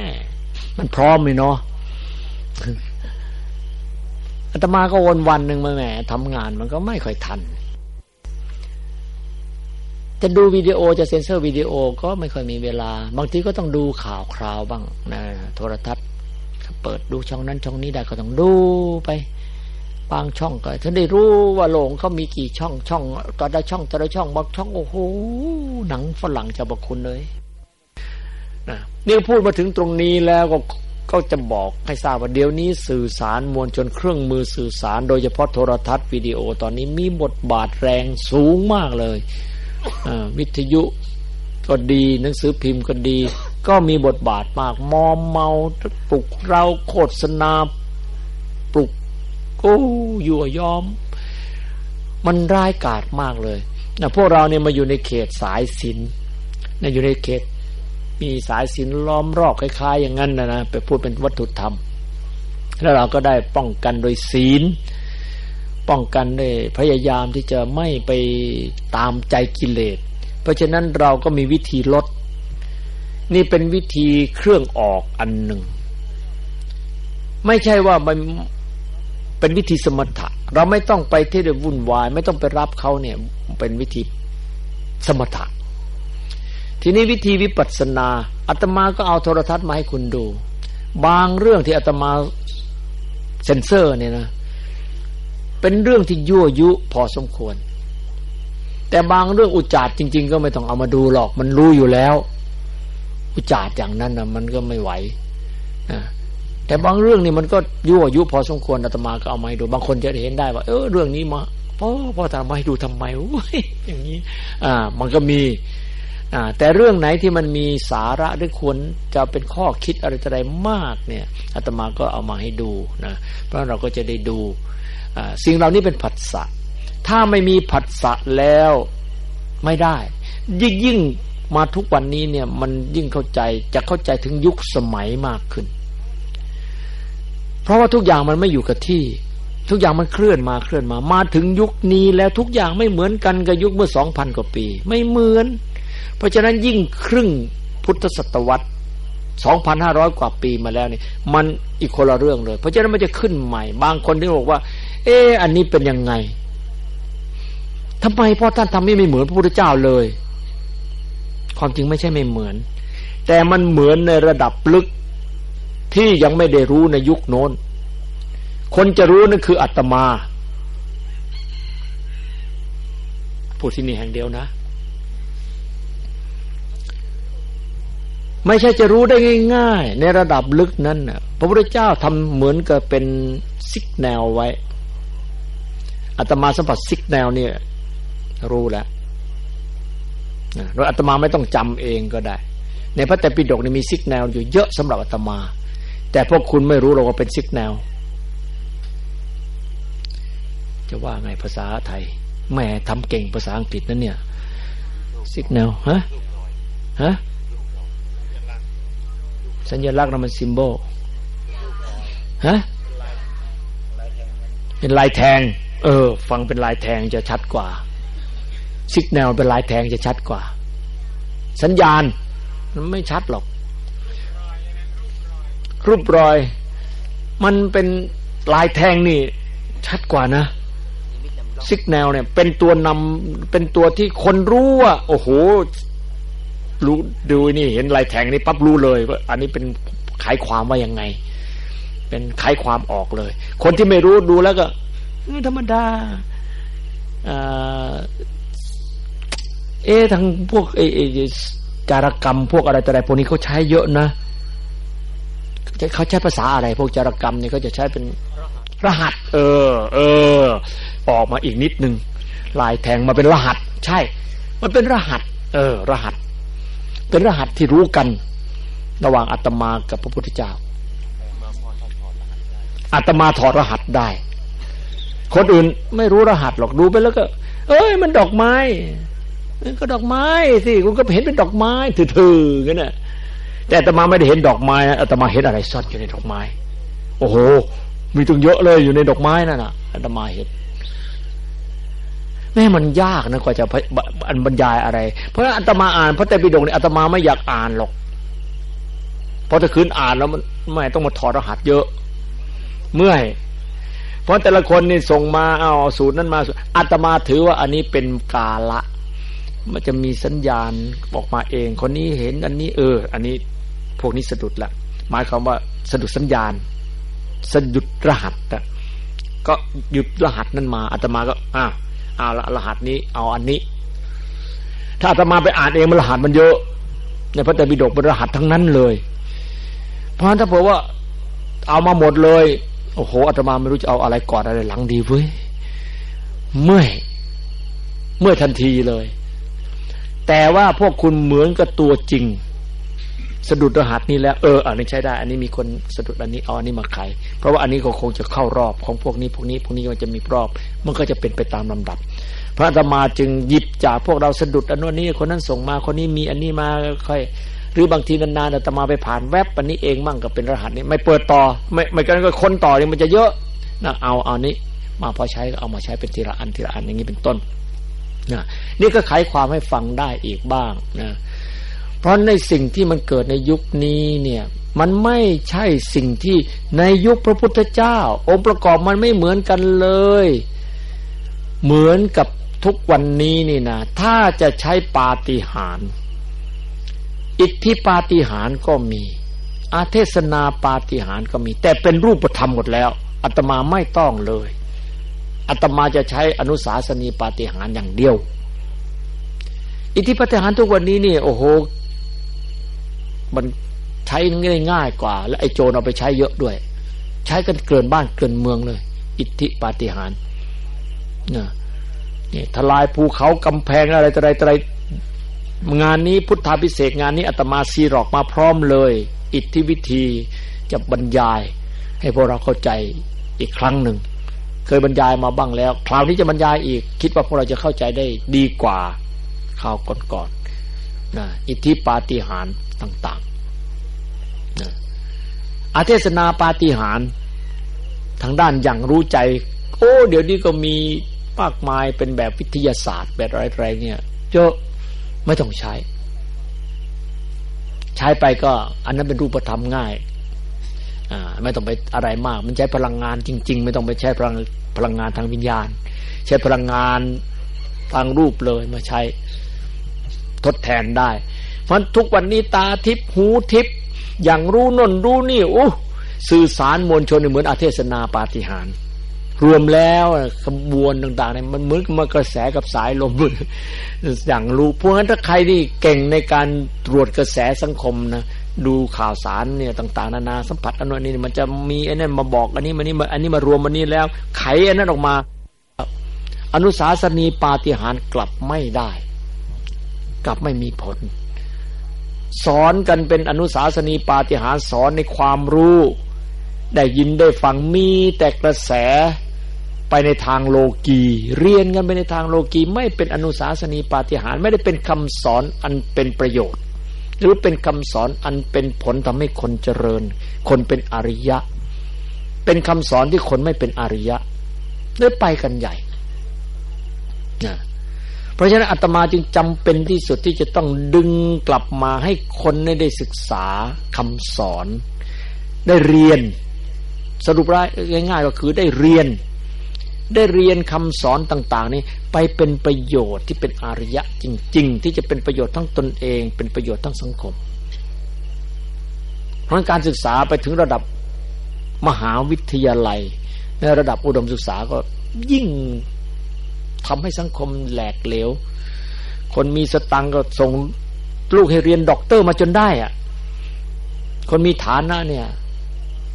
มันพร้อมเลยเนาะอาตมาก็วนวันหนึ่งมาแหมทำงานมันก็ไม่ค่อยทัน จะดูวิดีโอจะเซ็นเซอร์วิดีโอก็ไม่ค่อยมีเวลา บางทีก็ต้องดูข่าวคราวบ้างนะโทรทัศน์เปิดดูช่องนั้นช่องนี้ได้ก็ต้องดูไป บางช่องก็ฉันได้รู้ว่าโลงเขามีกี่ช่องช่องต่อได้ช่องต่อได้ช่องบางช่องโอ้โหหนังฝรั่งจะบอกคุณเลย นะนี่พูดมาถึงตรงนี้แล้วก็ก็จะบอกให้ทราบว่าเดี๋ยวนี้สื่อสารมวลชนเครื่องมือสื่อสาร โดยเฉพาะโทรทัศน์วิดีโอตอนนี้มีบทบาทแรงสูงมากเลยวิทยุก็ดีหนังสือพิมพ์ก็ดี ก็มีบทบาทมาก มอมเมาปลุกเราโฆษณาปลุกโอ้ยั่วยอม มันร้ายกาจมากเลยนะพวกเราเนี่ยมาอยู่ในเขตสายศิลนะอยู่ในเขต มีสายสินล้อมรอบคล้าย ๆ อย่างนั้นนะนะไปพูดเป็นวัตถุธรรม แล้วเราก็ได้ป้องกันโดยศีล ป้องกันด้วยพยายามที่จะไม่ไปตามใจกิเลส เพราะฉะนั้นเราก็มีวิธีลด นี่เป็นวิธีเครื่องออกอันหนึ่ง ไม่ใช่ว่ามันเป็นวิธีสมถะ เราไม่ต้องไปที่จะวุ่นวาย ไม่ต้องไปรับเขาเนี่ยเป็นวิธีสมถะ ทีนี้วิธีวิปัสสนาอาตมาก็เอาโทรทัศน์มาให้คุณดู บางเรื่องที่อาตมาเซนเซอร์เนี่ยนะ เป็นเรื่องที่ยั่วยุพอสมควร แต่บางเรื่องอุจาดจริง ๆ ก็ไม่ต้องเอามาดูหรอก มันรู้อยู่แล้ว อุจาดอย่างนั้นนะมันก็ไม่ไหวนะแต่บางเรื่องนี่มันก็ยั่วยุพอสมควรอาตมาก็เอามาให้ดู บางคนจะเห็นได้ว่าเออเรื่องนี้มาพ่อพ่อทำมาให้ดูทำไมอย่างนี้ อ่า มันก็มี แต่เรื่องไหนที่มันมีสาระหรือควรจะเป็นข้อคิดอะไรอะไรมากเนี่ยอาตมาก็เอามาให้ดูนะเพราะเราก็จะได้ดูสิ่งเหล่านี้เป็นผัสสะถ้าไม่มีผัสสะแล้วไม่ได้ ยิ่งยิ่งมาทุกวันนี้เนี่ยมันยิ่งเข้าใจจะเข้าใจถึงยุคสมัยมากขึ้น เพราะว่าทุกอย่างมันไม่อยู่กับที่ ทุกอย่างมันเคลื่อนมาเคลื่อนมา มาถึงยุคนี้แล้วทุกอย่างไม่เหมือนกันกับยุคเมื่อสองพันกว่าปี ไม่เหมือน ราะฉะนั้นยิ่งครึ่งพุทธศตวรรษสองพันห้าร้อยกว่าปีมาแล้วนี่มันอีกคนละเรื่องเลย เพราะฉะนั้นมันจะขึ้นใหม่ บางคนที่บอกว่า เอออันนี้เป็นยังไงทำไมพ่อท่านทำไม่ไม่เหมือนพระพุทธเจ้าเลย ความจริงไม่ใช่ไม่เหมือน แต่มันเหมือนในระดับลึกที่ยังไม่ได้รู้ในยุคโน้น คนจะรู้นั่นคืออัตมา พูดที่นี่แห่งเดียวนะ ไม่ใช่จะรู้ได้ง่าย ๆ ในระดับลึกนั้นนะพระพุทธเจ้าทำเหมือนกับเป็นซิกแนวไว้อัตมาสัมผัสซิกแนวเนี่ยรู้แล้วโดยอัตมาไม่ต้องจำเองก็ได้ ในพระแต่ปิฎกนี่มีซิกแนวอยู่เยอะสำหรับอัตมา แต่พวกคุณไม่รู้เราก็เป็นซิกแนว จะว่าไงภาษาไทยแม่ทำเก่งภาษาอังกฤษนั่นเนี่ยซิกแนวฮะฮะ สัญลักษณ์นั้นมันซิมโบลฮะเป็นลายแทง เออ ฟังเป็นลายแทงจะชัดกว่าซิกแนวเป็นลายแทงจะชัดกว่า สัญญาณมันไม่ชัดหรอก รูปรอย มันเป็นลายแทงนี่ ชัดกว่านะซิกแนลเนี่ย เป็นตัวนำเป็นตัวที่คนรู้ว่าโอ้โห รู้ดูนี่เห็นลายแทงนี่ปั๊บรู้เลยว่าอันนี้เป็นขายความว่ายังไง เป็นขายความออกเลย คนที่ไม่รู้ดูแล้วก็ธรรมดาเอ๊ทางพวกเอจารกรรมพวกอะไรแต่อะไรพวกนี้เขาใช้เยอะนะเขาใช้ภาษาอะไร พวกจารกรรมเนี่ยเขาจะใช้เป็นรหัส เออ เออ ออกมาอีกนิดนึงลายแทงมาเป็นรหัส ใช่ มันเป็นรหัส เออ รหัส เป็นรหัสที่รู้กัน ระหว่างอาตมากับพระพุทธเจ้าอาตมาถอดรหัสได้ คนอื่นไม่รู้รหัสหรอกดูไปแล้วก็ เอ้ย มันดอกไม้ก็ดอกไม้สิคุณก็เห็นเป็นดอกไม้ถือๆกันน่ะแต่อาตมาไม่ได้เห็นดอกไม้นะอาตมาเห็นอะไรซ่อนอยู่ในดอกไม้ โอ้โห มีตึงเยอะเลยอยู่ในดอกไม้นั่นน่ะอาตมาเห็น แม่มันยากนะกว่าจะอันบรรยายอะไร เพราะนั้นอาตมาอ่านพระไตรปิฎกเนี่ยอาตมาไม่อยากอ่านหรอกเพราะถ้าคืนอ่านแล้วมันไม่ต้องมาถอดรหัสเยอะ เมื่อยเพราะแต่ละคนนี่ส่งมาเอาสูตรนั้นมาอาตมาถือว่าอันนี้เป็นกาละ มันจะมีสัญญาณออกมาเอง คนนี้เห็นอันนี้ เออ อันนี้พวกนี้สะดุดละหมายความว่าสะดุดสัญญาณ สะดุดรหัสก็หยุดรหัสนั้นมาอาตมาก็ อ่า เอาละรหัสนี้ เอาอันนี้ ถ้าอาตมาไปอ่านเองมันรหัสมันเยอะในพระไตรปิฎกเป็นรหัสทั้งนั้นเลย เพราะถ้าเผื่อว่า เอามาหมดเลย โอ้โหอาตมาไม่รู้จะเอาอะไรก่อนอะไรหลังดีเว้ยเมื่อยเมื่อทันทีเลย แต่ว่าพวกคุณเหมือนกับตัวจริง สะดุดรหัสนี้แล้วเอออันนี้ใช้ได้ อันนี้มีคนสะดุดอันนี้เอาอันนี้มาไขเพราะว่าอันนี้ก็คงจะเข้ารอบของพวกนี้พวกนี้พวกนี้มันจะมีรอบ มันก็จะเป็นไปตามลำดับ พระธรรมาจึงหยิบจากพวกเราสะดุดอันนู้นนี้คนนั้นส่งมาคนนี้มีอันนี้มาค่อยหรือบางทีนานๆอาตมาไปผ่านแวบอันนี้เองมั่งก็เป็นรหัสนี้ไม่เปิดต่อ ไม่ไม่กันก็คนต่อนี่มันจะเยอะนะเอาเอานี้ มาพอใช้ก็เอามาใช้เป็นทีละอันทีละอันอย่างนี้เป็นต้นนะนี่ก็ไขความให้ฟังได้อีกบ้างนะ เพราะในสิ่งที่มันเกิดในยุคนี้เนี่ยมันไม่ใช่สิ่งที่ในยุคพระพุทธเจ้า องค์ประกอบมันไม่เหมือนกันเลย เหมือนกับทุกวันนี้นี่นะถ้าจะใช้ปาฏิหาริย์อิทธิปาฏิหาริย์ก็มี อาเทศนาปาฏิหาริย์ก็มี แต่เป็นรูปธรรมหมดแล้วอาตมาไม่ต้องเลยอาตมาจะใช้อนุสาสนีปาฏิหาริย์อย่างเดียว อิทธิปาฏิหาริย์ทุกวันนี้นี่โอ้โห มันใช้ง่ายง่ายกว่า และไอ้โจรเอาไปใช้เยอะด้วย ใช้กันเกินบ้านเกินเมืองเลย อิทธิปาฏิหาริย์นะนี่ทลายภูเขากำแพงอะไรอะไรอะไรงานนี้พุทธาพิเศษงานนี้อาตมาซีรอกมาพร้อมเลย อิทธิวิธีจะบรรยาย ให้พวกเราเข้าใจอีกครั้งหนึ่ง เคยบรรยายมาบ้างแล้ว คราวนี้จะบรรยายอีก คิดว่าพวกเราจะเข้าใจได้ดีกว่าคราวก่อนๆ นะอิทธิปาฏิหาริย์ต่างๆอาเทศนาปาฏิหารทางด้านอย่างรู้ใจ โอ้ เดี๋ยวนี้ก็มีมากมายเป็นแบบวิทยาศาสตร์ แบบอะไรๆเนี่ยเยอะไม่ต้องใช้ ใช้ไปก็ อันนั้นเป็นรูปธรรมง่ายอ่าไม่ต้องไปอะไรมาก มันใช้พลังงานจริง ๆ ไม่ต้องไปใช้พลังพลังงานทางวิญญาณ ใช้พลังงานทางรูปเลยมาใช้ ทดแทนได้ เพราะทุกวันนี้ตาทิพหูทิพอย่างรู้นนรู้นี่อู้สื่อสารมวลชนเหมือนอาเทศนาปาฏิหารรวมแล้วขบวนต่างๆเนี่ยมันเหมือนมากระแสกับสายลมอย่างรู้เพราะงั้นถ้าใครที่เก่งในการตรวจกระแสสังคมนะดูข่าวสารเนี่ยต่าง ๆ นานาสัมผัสอันนี้มันจะมีไอ้นั่นมาบอกอันนี้มันนี่อันนี้มารวมมันนี้แล้ว ไขอันนั้นออกมา อนุสาสนีปาฏิหารกลับไม่ได้ กลับไม่มีผล สอนกันเป็นอนุสาสนีปาฏิหาริย์สอนในความรู้ ได้ยินได้ฟังมีแต่กระแสไปในทางโลกี เรียนกันไปในทางโลกีไม่เป็นอนุสาสนีปาฏิหาริย์ไม่ได้เป็นคำสอนอันเป็นประโยชน์ หรือเป็นคำสอนอันเป็นผลทำให้คนเจริญ คนเป็นอริยะ เป็นคำสอนที่คนไม่เป็นอริยะเลยไปกันใหญ่นะ เพราะฉะนั้นอาตมาจึงจำเป็นที่สุดที่จะต้องดึงกลับมาให้คนได้ศึกษาคำสอน ได้เรียน สรุปรายง่าย ๆ ก็คือได้เรียน ได้เรียนคำสอนต่าง ๆ นี้ไปเป็นประโยชน์ที่เป็นอริยะจริง ๆ ที่จะเป็นประโยชน์ทั้งตนเอง เป็นประโยชน์ทั้งสังคม เพราะการศึกษาไปถึงระดับมหาวิทยาลัย ในระดับอุดมศึกษาก็ยิ่ง ทำให้สังคมแหลกเหลว คนมีสตังก็ส่งลูกให้เรียนด็อกเตอร์มาจนได้อะคนมีฐานะเนี่ย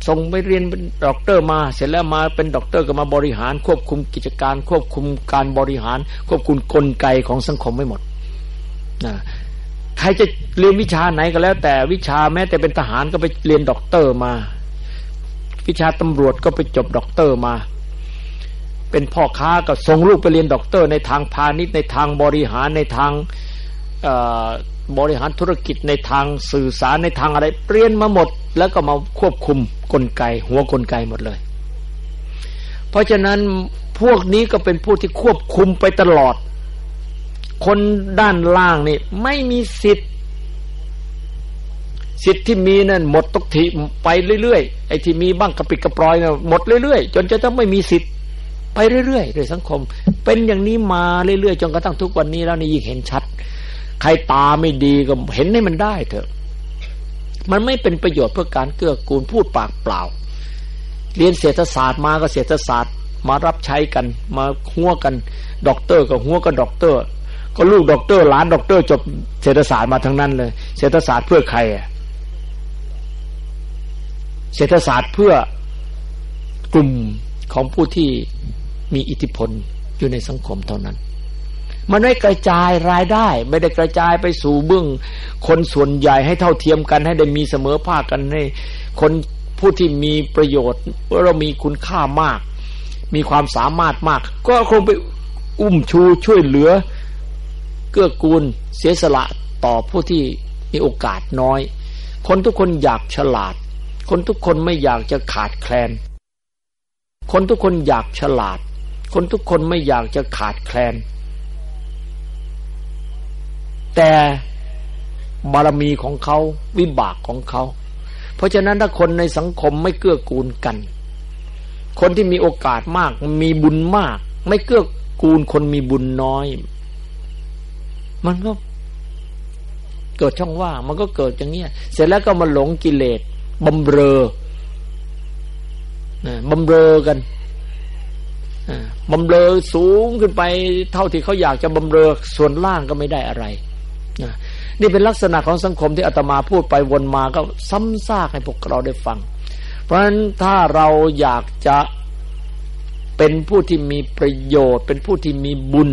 ส่งไปเรียนเป็นด็อกเตอร์มา เสร็จแล้วมาเป็นด็อกเตอร์ก็มาบริหาร ควบคุมกิจการ ควบคุมการบริหาร ควบคุมกลไกของสังคมไม่หมดนะใครจะเรียนวิชาไหนก็แล้ว แต่วิชาแม้แต่เป็นทหารก็ไปเรียนด็อกเตอร์มา วิชาตำรวจก็ไปจบด็อกเตอร์มา เป็นพ่อค้าก็ส่งลูกไปเรียนด็อกเตอร์ในทางพาณิชย์ในทางบริหารในทางบริหารธุรกิจในทางสื่อสารในทางอะไรเรียนมาหมด แล้วก็มาควบคุมกลไก หัวกลไกหมดเลย เพราะฉะนั้นพวกนี้ก็เป็นผู้ที่ควบคุมไปตลอด คนด้านล่างนี่ ไม่มีสิทธิ์ สิทธิ์ที่มีนั่นหมดตกทีไปเรื่อยๆไอ้ที่มีบ้างกระปิดกระปลอยนะหมดเรื่อยๆ จนจะต้องไม่มีสิทธิ์ ไปเรื่อยๆโดยสังคม เป็นอย่างนี้มาเรื่อยๆจนกระทั่งทุกวันนี้แล้วนี่ยิ่งเห็นชัด ใครตาไม่ดีก็เห็นให้มันได้เถอะ มันไม่เป็นประโยชน์เพื่อการเกื้อกูลพูดปากเปล่า เรียนเศรษฐศาสตร์มาก็เศรษฐศาสตร์ มารับใช้กัน มาหัวกันด็อกเตอร์กับหัวกับด็อกเตอร์ ก็ลูกด็อกเตอร์หลานด็อกเตอร์จบเศรษฐศาสตร์มาทั้งนั้นเลย เศรษฐศาสตร์เพื่อใครอะเศรษฐศาสตร์เพื่อกลุ่มของผู้ที่ มีอิทธิพลอยู่ในสังคมเท่านั้น มันไม่กระจายรายได้ ไม่ได้กระจายไปสู่เบื้อง คนส่วนใหญ่ให้เท่าเทียมกันให้ได้มีเสมอภาคกันให้คนผู้ที่มีประโยชน์ว่าเรามีคุณค่ามาก มีความสามารถมาก ก็คงไปอุ้มชูช่วยเหลือ เกื้อกูลเสียสละต่อผู้ที่มีโอกาสน้อย คนทุกคนอยากฉลาด คนทุกคนไม่อยากจะขาดแคลน คนทุกคนอยากฉลาด คนทุกคนไม่อยากจะขาดแคลน แต่บารมีของเขาวิบากของเขา เพราะฉะนั้นถ้าคนในสังคมไม่เกื้อกูลกัน คนที่มีโอกาสมากมีบุญมาก ไม่เกื้อกูลคนมีบุญน้อย มันก็เกิดช่องว่างมันก็เกิดอย่างเงี้ย เสร็จแล้วก็มาหลงกิเลสบำเรอบำเรอกัน บำเรอสูงขึ้นไปเท่าที่เขาอยากจะบำเรอส่วนล่างก็ไม่ได้อะไรนี่เป็นลักษณะของสังคมที่อาตมาพูดไปวนมาก็ซ้ำซากให้พวกเราได้ฟัง เพราะฉะนั้นถ้าเราอยากจะเป็นผู้ที่มีประโยชน์ เป็นผู้ที่มีบุญ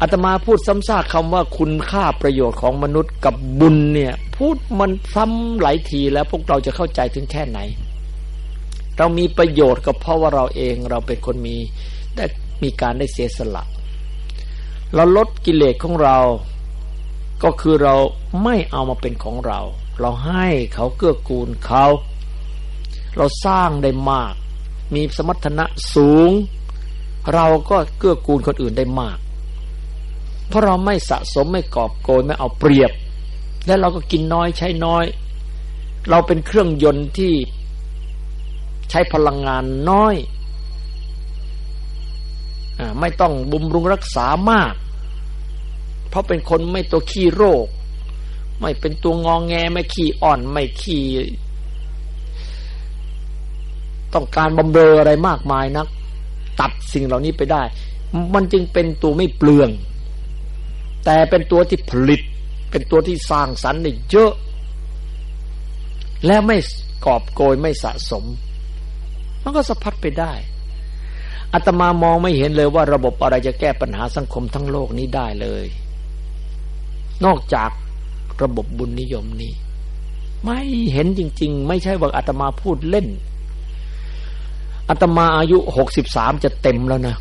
อาตมาพูดซ้ำซากคำว่าคุณค่าประโยชน์ของมนุษย์กับบุญเนี่ย พูดมันซ้ำหลายทีแล้วพวกเราจะเข้าใจถึงแค่ไหน เรามีประโยชน์ก็เพราะว่าเราเองเราเป็นคนมีได้มีการได้เสียสละ เราลดกิเลสของเรา ก็คือเราไม่เอามาเป็นของเรา เราให้เขาเกื้อกูลเขา เราสร้างได้มาก มีสมรรถนะสูง เราก็เกื้อกูลคนอื่นได้มาก เพราะเราไม่สะสมไม่กอบโกยไม่เอาเปรียบ และเราก็กินน้อยใช้น้อย เราเป็นเครื่องยนต์ที่ ใช้พลังงานน้อยอไม่ต้องบุมรุงรักษามาก เพราะเป็นคนไม่ตัวขี้โรค ไม่เป็นตัวงองแงไม่ขี้อ่อนไม่ขี้ต้องการบำเรออะไรมากมายนัก ตัดสิ่งเหล่านี้ไปได้ มันจึงเป็นตัวไม่เปลือง แต่เป็นตัวที่ผลิต เป็นตัวที่สร้างสรรค์ได้เยอะ และไม่กอบโกยไม่สะสม มันก็สะพัดไปได้อาตมามองไม่เห็นเลยว่าระบบอะไรจะแก้ปัญหาสังคมทั้งโลกนี้ได้เลย นอกจากระบบบุญนิยมนี้ ไม่เห็นจริง ๆ ไม่ใช่ว่าอาตมาพูดเล่นอาตมาอายุหกสิบสามจะเต็มแล้วนะ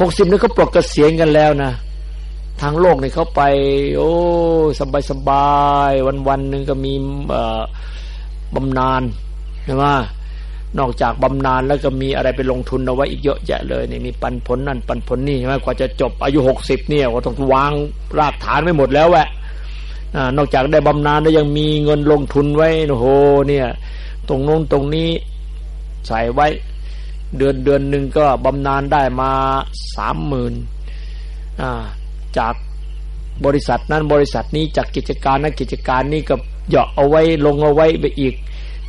หกสิบนี่เขาปลดเกษียณกันแล้วนะทางโลกเนี่ยเขาไป โอ้สบายสบายวันวันหนึ่งก็มีบำนาญใช่ไหม นอกจากบำนาญแล้วก็มีอะไรไปลงทุนเอาไว้อีกเยอะแยะเลยนี่มีปันผลนั่นปันผลนี่ใช่ไหมกว่าจะจบอายุหกสิบเนี่ยก็ต้องวางรากฐานไม่หมดแล้วแหละนอกจากได้บำนาญแล้วยังมีเงินลงทุนไว้โอ้โหเนี่ย ตรงโน้นตรงนี้ใส่ไว้ เดือนเดือนหนึ่งก็บำนาญได้มาสามหมื่นจากบริษัทนั้นบริษัทนี้จากกิจการนั้นกิจการนี้ก็เหยาะเอาไว้ลงเอาไว้ไปอีก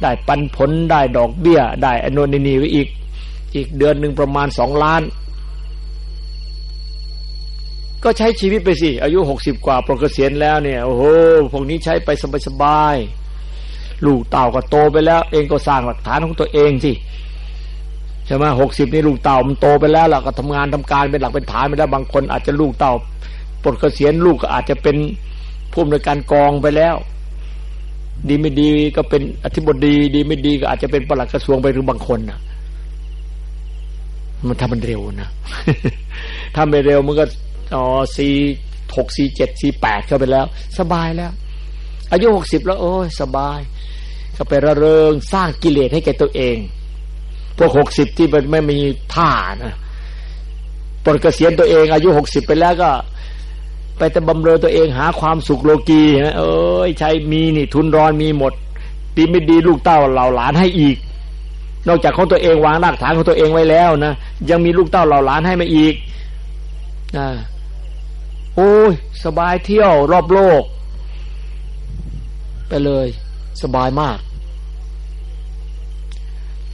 ได้ปันผลได้ดอกเบี้ย ได้อนนนีไว้อีก อีกเดือนหนึ่งประมาณสองล้าน ก็ใช้ชีวิตไปสิ อายุหกสิบกว่าปรเกษียณแล้วเนี่ยโอ้โหพวกนี้ใช้ไปสบายๆลูกเต่าก็โตไปแล้ว เองก็สร้างหลักฐานของตัวเองสิใช่ไหมหกสิบนี่ลูกเต่ามันโตไปแล้วล่ะก็ทำงานทำการเป็นหลักเป็นฐานไปแล้วบางคนอาจจะลูกเต่าปลดเกษียณลูกก็อาจจะเป็นผู้อำนวยการกองไปแล้ว ดีไม่ดีก็เป็นอธิบดี ดีไม่ดีก็อาจจะเป็นปลัดกระทรวงไปหรือบางคนนะมันทำมันเร็วนะถ้าไม่เร็วมันก็อ๋อสี่หกสี่เจ็ดสี่แปดเข้าไปแล้ว สบายแล้ว อายุหกสิบแล้ว โอ้ยสบาย ก็ไประเริงสร้างกิเลสให้แก่ตัวเองพวกหกสิบที่มันไม่มีท่านะปลดเกษียณตัวเอง อายุหกสิบไปแล้วก็ ไปแต่บำเรอตัวเองหาความสุขโลกีนะเอ้ยใช้มีนี่ ทุนรอนมีหมดดีไม่ดีลูกเต้าเหล่าหลานให้อีก นอกจากของตัวเองวางรากฐานของตัวเองไว้แล้วนะยังมีลูกเต้าเหล่าหลานให้มาอีกนะโอ้ยสบายเที่ยวรอบโลก ไปเลย สบายมาก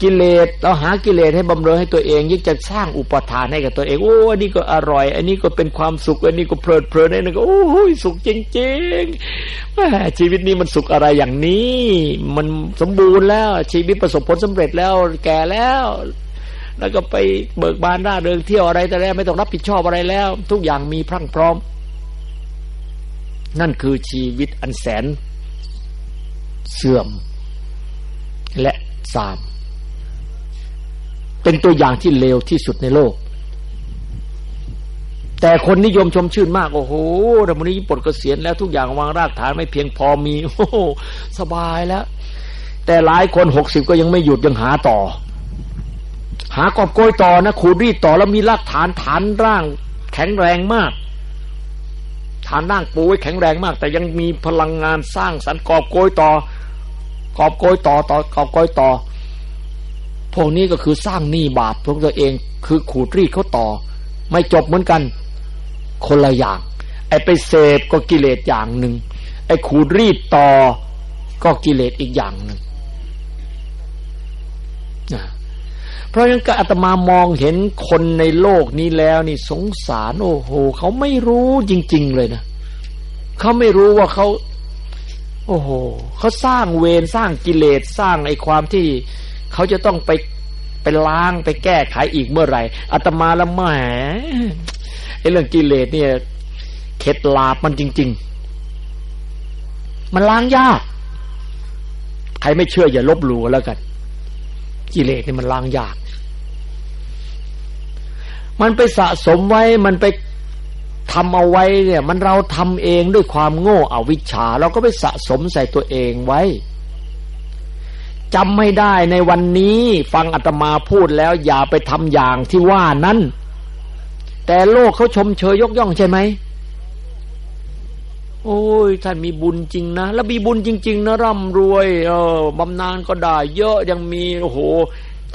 กิเลสเราหากิเลสให้บำเรอให้ตัวเองยิ่งจะสร้างอุปทานให้กับตัวเองโอ้อันนี้ก็อร่อย อันนี้ก็เป็นความสุข อันนี้ก็เพลิดเพลินอันนี้ก็โอ้ยสุขจริงๆแหมชีวิตนี้มันสุขอะไรอย่างนี้ มันสมบูรณ์แล้ว ชีวิตประสบผลสำเร็จแล้วแก่แล้ว แล้วก็ไปเบิกบานหน้าเดินเที่ยวอะไรแต่แล้วไม่ต้องรับผิดชอบอะไรแล้ว ทุกอย่างมีพรั่งพร้อม นั่นคือชีวิตอันแสนเสื่อม และสาม เป็นตัวอย่างที่เลวที่สุดในโลก แต่คนนิยมชมชื่นมาก โอ้โหแต่วันนี้ปลดเกษียณแล้วทุกอย่างวางรากฐานไม่เพียงพอมี โอ้สบายแล้ว แต่หลายคนหกสิบก็ยังไม่หยุดยังหาต่อ หากอบโกยต่อนะขูดรีดต่อแล้วมีรากฐานฐานร่าง แข็งแรงมากฐานร่างปูไว้แข็งแรงมาก แต่ยังมีพลังงานสร้างสรรค์กอบโกยต่อกอบโกยต่อต่อกอบโกยต่อ พวกนี้ก็คือสร้างหนี้บาปพวกตัวเอง คือขูดรีดเขาต่อ ไม่จบเหมือนกัน คนละอย่าง ไอ้ไปเสพก็กิเลสอย่างหนึ่งไอ้ขูดรีดต่อก็กิเลสอีกอย่างหนึ่งเพราะฉะนั้นก็อาตมามองเห็นคนในโลกนี้แล้วนี่สงสารโอ้โหเขาไม่รู้จริง ๆ เลยนะเขาไม่รู้ว่าเขา โอ้โหเขาสร้างเวรสร้างกิเลสสร้างไอ้ความที่ เขาจะต้องไปไปล้างไปแก้ไขอีกเมื่อไหร่อาตมาละแหมไอ้เรื่องกิเลสเนี่ยเข็ดลาบมันจริง ๆ มันล้างยากใครไม่เชื่ออย่าลบหลู่แล้วกัน กิเลสเนี่ยมันล้างยาก มันไปสะสมไว้มันไปทำเอาไว้เนี่ย มันเราทำเองด้วยความโง่อวิชชา เราก็ไปสะสมใส่ตัวเองไว้ จำไม่ได้ในวันนี้ฟังอาตมาพูดแล้วอย่าไปทำอย่างที่ว่านั้น แต่โลกเขาชมเชยยกย่องใช่ไหมโอ้ยท่านมีบุญจริงนะ แล้วมีบุญจริง ๆ นะร่ำรวย เออบำนาญก็ได้ เยอะยังมีโอ้โห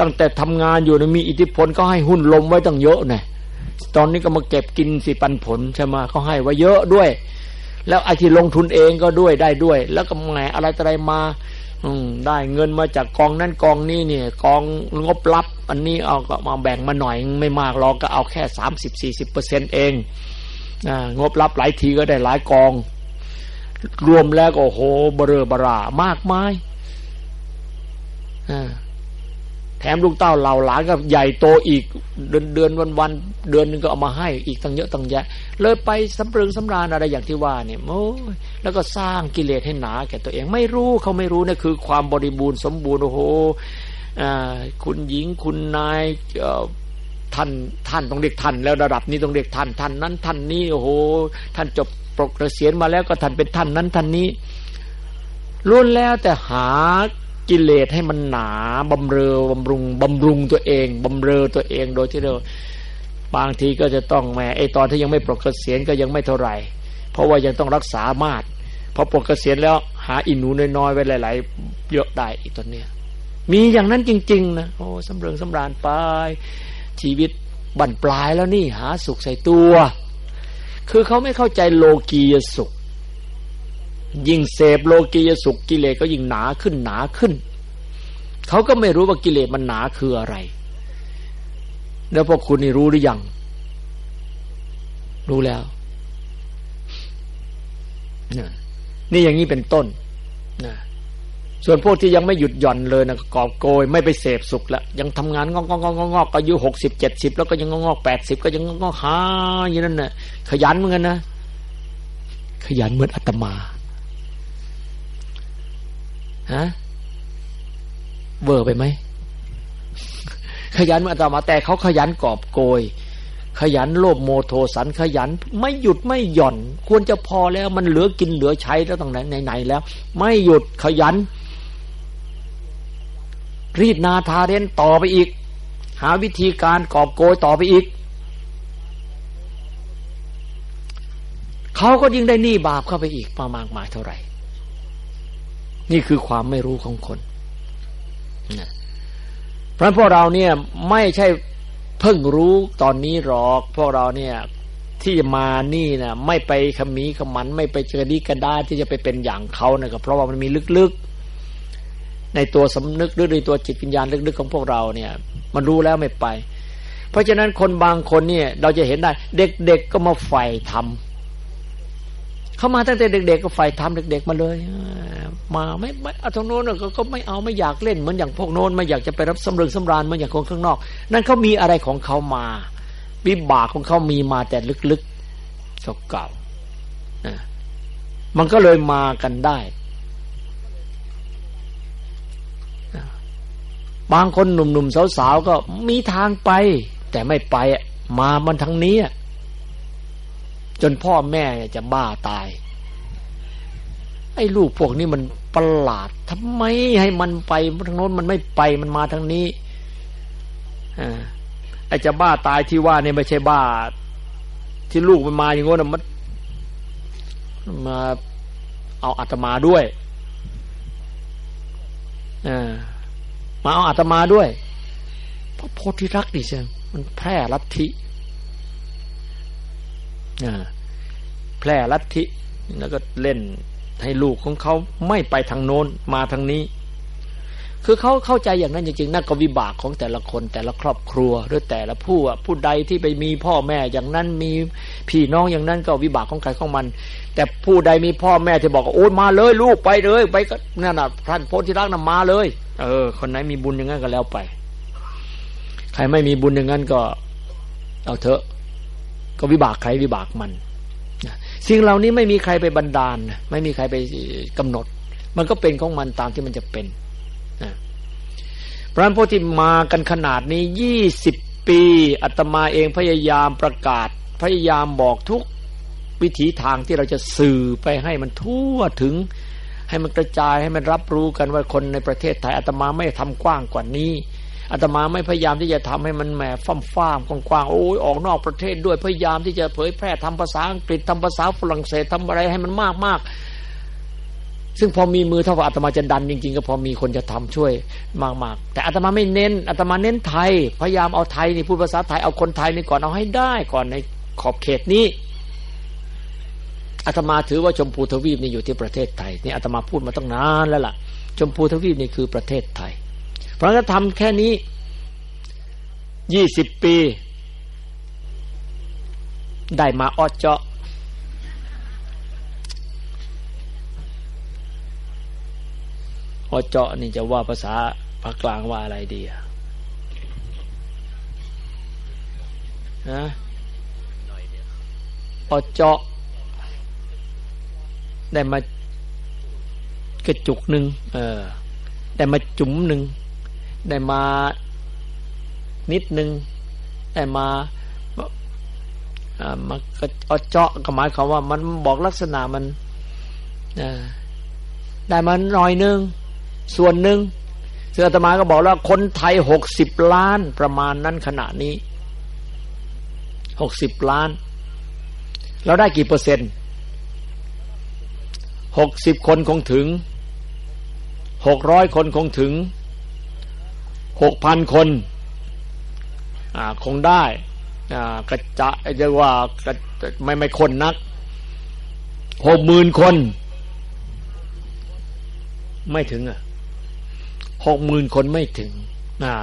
ตั้งแต่ทำงานอยู่นะมีอิทธิพลก็ให้หุ้นลมไว้ตั้งเยอะเนี่ยตอนนี้ก็มาเก็บกินสิปันผลใช่ไหมเขาให้ไว้เยอะด้วย แล้วไอ้ที่ลงทุนเองก็ด้วยได้ด้วย แล้วก็แหมอะไรอะไรมา อืมได้เงินมาจากกองนั่นกองนี้เนี่ย กองงบลับ อันนี้เอาก็มาแบ่งมาหน่อยไม่มากหรอกก็เอาแค่สามสิบสี่สิบเปอร์เซ็นเองงบลับหลายทีก็ได้หลายกอง รวมแล้วก็โหเบรอบรามากมายแถมลูกเต้าเหล่าหลานก็ใหญ่โตอีกเดือนเดือนวันวันเดือนนึงก็เอามาให้อีกตั้งเยอะตั้งแยะ เลยไปสำเริงสำราญอะไรอย่างที่ว่าเนี่ยโอ้ย แล้วก็สร้างกิเลสให้หนาแก่ตัวเอง ไม่รู้เขาไม่รู้นี่คือ ความบริบูรณ์สมบูรณ์โอ้โหคุณหญิงคุณนายท่านท่านต้องเรียกท่าน แล้วระดับนี้ต้องเรียกท่านท่านนั้นท่านนี้โอ้โห ท่านจบปรกเกษียณมาแล้วก็ท่านเป็นท่านนั้นท่านนี้ล้วนแล้วแต่หากิเลสให้มันหนาบำเรอบำรุงบำรุงตัวเองบำเรอตัวเองโดยที่เราบางทีก็จะต้องแม่ไอตอนที่ยังไม่ปลดเกษียณก็ยังไม่เท่าไหร่ เพราะว่ายังต้องรักษามาตรพอปลดเกษียณแล้วหาอินูน้อยๆไว้หลาย ๆ เยอะได้อีกตอนเนี้ยมีอย่างนั้นจริง ๆ นะโอ้สำเริงสำราญไปชีวิตบั่นปลายแล้วนี่หาสุขใส่ตัว คือเขาไม่เข้าใจโลกียสุข ยิ่งเสพโลกียสุขกิเลสก็ยิ่งหนาขึ้นหนาขึ้น เขาก็ไม่รู้ว่ากิเลสมันหนาคืออะไร แล้วพวกคุณนี่รู้หรือยัง รู้แล้ว นี่อย่างนี้เป็นต้นนะส่วนพวกที่ยังไม่หยุดหย่อนเลยนะกอบโกยไม่ไปเสพสุขล้วยังทำงานงอกงอกงอกงอกอายุหกสิบเจ็ดสิบแล้วก็ยังงอกแปดสิบก็ยังงอกหาอย่างนั้นนะ่ะขยันเหมือนกันนะขยันเหมือนอาตมาฮะเวอร์ไปไหมขยันเหมือนอาตมาแต่เขาขยันกอบโกย ขยันโลภโมโทสันขยัน ไม่หยุดไม่หย่อน ควรจะพอแล้วมันเหลือกินเหลือใช้แล้วตรงไหนไหนแล้ว ไม่หยุดขยัน รีดนาทาเรนต่อไปอีก หาวิธีการกอบโกยต่อไปอีกเขาก็ยิ่งได้หนี้บาปเข้าไปอีกมามากมายเท่าไหร่ นี่คือความไม่รู้ของคนเพราะพวกเราเนี่ยไม่ใช่ เพิ่งรู้ตอนนี้หรอก พวกเราเนี่ย ที่มานี่นะไม่ไปขมีขมัน ไม่ไปเจอดีกันได้ที่จะไปเป็นอย่างเขานะก็เพราะว่ามันมีลึกๆ ในตัวสำนึกหรือในตัวจิตวิญญาณลึกๆของพวกเราเนี่ย มันรู้แล้วไม่ไป เพราะฉะนั้นคนบางคนเนี่ย เราจะเห็นได้ เด็กๆก็มาใฝ่ทำ เขามาตั้งแต่เด็กๆก็ไฟทำเด็ก ๆ มาเลยมาไม่ไม่เอาทางโน้นก็ก็ไม่เอาไม่อยากเล่นเหมือนอย่างพวกโน้นไม่อยากจะไปรับสำเริงสำราญเหมือนอย่างคนข้างนอก นั่นเขามีอะไรของเขามาวิบากของเขามีมาแต่ลึกๆเก่าๆนะมันก็เลยมากันได้บางคนหนุ่มๆสาวๆก็มีทางไป แต่ไม่ไปมามันทางนี้ จนพ่อแม่จะบ้าตาย ไอ้ลูกพวกนี้มันประหลาดทำไมให้มันไปทางโน้นมันไม่ไปมันมาทางนี้อไอ้จะบ้าตายที่ว่าเนี่ยไม่ใช่บ้า ที่ลูกมันมาอย่างงี้นะมันมาเอาอาตมาด้วยอมาเอาอาตมาด้วยเพราะโพธิรักนี่ใช่มันแพร่ลัทธิ แพร่ลัทธิแล้วก็เล่นให้ลูกของเขาไม่ไปทางโน้นมาทางนี้ คือเขาเข้าใจอย่างนั้นจริงๆนั่นก็วิบากของแต่ละคนแต่ละครอบครัวหรือแต่ละผู้ผู้ใดที่ไปมีพ่อแม่อย่างนั้นมีพี่น้องอย่างนั้นก็วิบากของใครของมัน แต่ผู้ใดมีพ่อแม่ที่บอกโอ้มาเลย ลูกไปเลยไปก็นั่นน่ะท่านโพธิรักน่ะมาเลย เออ คนไหนมีบุญอย่างนั้นก็แล้วไป ใครไม่มีบุญอย่างนั้นก็ เอาเถอะ ก็วิบากใครวิบากมันสิ่งเหล่านี้ไม่มีใครไปบันดาลไม่มีใครไปกำหนด มันก็เป็นของมันตามที่มันจะเป็นพระพุทธที่มากันขนาดนี้ยี่สิบปีอาตมาเองพยายามประกาศ พยายามบอกทุกวิถีทางที่เราจะสื่อไปให้มันทั่วถึง ให้มันกระจายให้มันรับรู้กันว่าคนในประเทศไทยอาตมาไม่ทำกว้างกว่านี้ อาตมาไม่พยายามที่จะทำให้มันแหมฟ้ามฟ้ามกว้างๆโอ้ยออกนอกประเทศด้วยพยายามที่จะเผยแพร่ทำภาษาอังกฤษทำภาษาฝรั่งเศสทำอะไรให้มันมากมากซึ่งพอมีมือเท่ากับอาตมาจะดันจริงๆ ก็พอมีคนจะทำช่วยมากๆ แต่อาตมาไม่เน้นอาตมาเน้นไทย พยายามเอาไทยนี่พูดภาษาไทยเอาคนไทยนี่ก่อนเอาให้ได้ก่อนในขอบเขตนี้อาตมาถือว่าชมพูทวีปนี่อยู่ที่ประเทศไทยนี่อาตมาพูดมาตั้งนานแล้วล่ะ ชมพูทวีปนี่คือประเทศไทย เพราะงั้นทำแค่นี้ยี่สิบปี ได้มาออดเจาะออดเจาะนี่จะว่าภาษาภาคกลางว่าอะไรดีอะนะออดเจาะได้มากระจุกหนึ่งเออได้มาจุ๋มหนึ่ง ได้มานิดหนึ่งได้มาอ่ามาเอาเจาะก็หมายความว่ามันบอกลักษณะมันได้มาหน่อยหนึ่งส่วนหนึ่งเสือตมาก็บอกแล้วคนไทยหกสิบล้านประมาณนั้นขณะนี้หกสิบล้าน เราได้กี่เปอร์เซ็นต์หกสิบคนคงถึงหกร้อยคนคงถึง หกพันคนคงได้กระจะจะว่าไม่ไม่คนนักหกหมื่นคน ไม่ถึงอะหกหมื่นคนไม่ถึง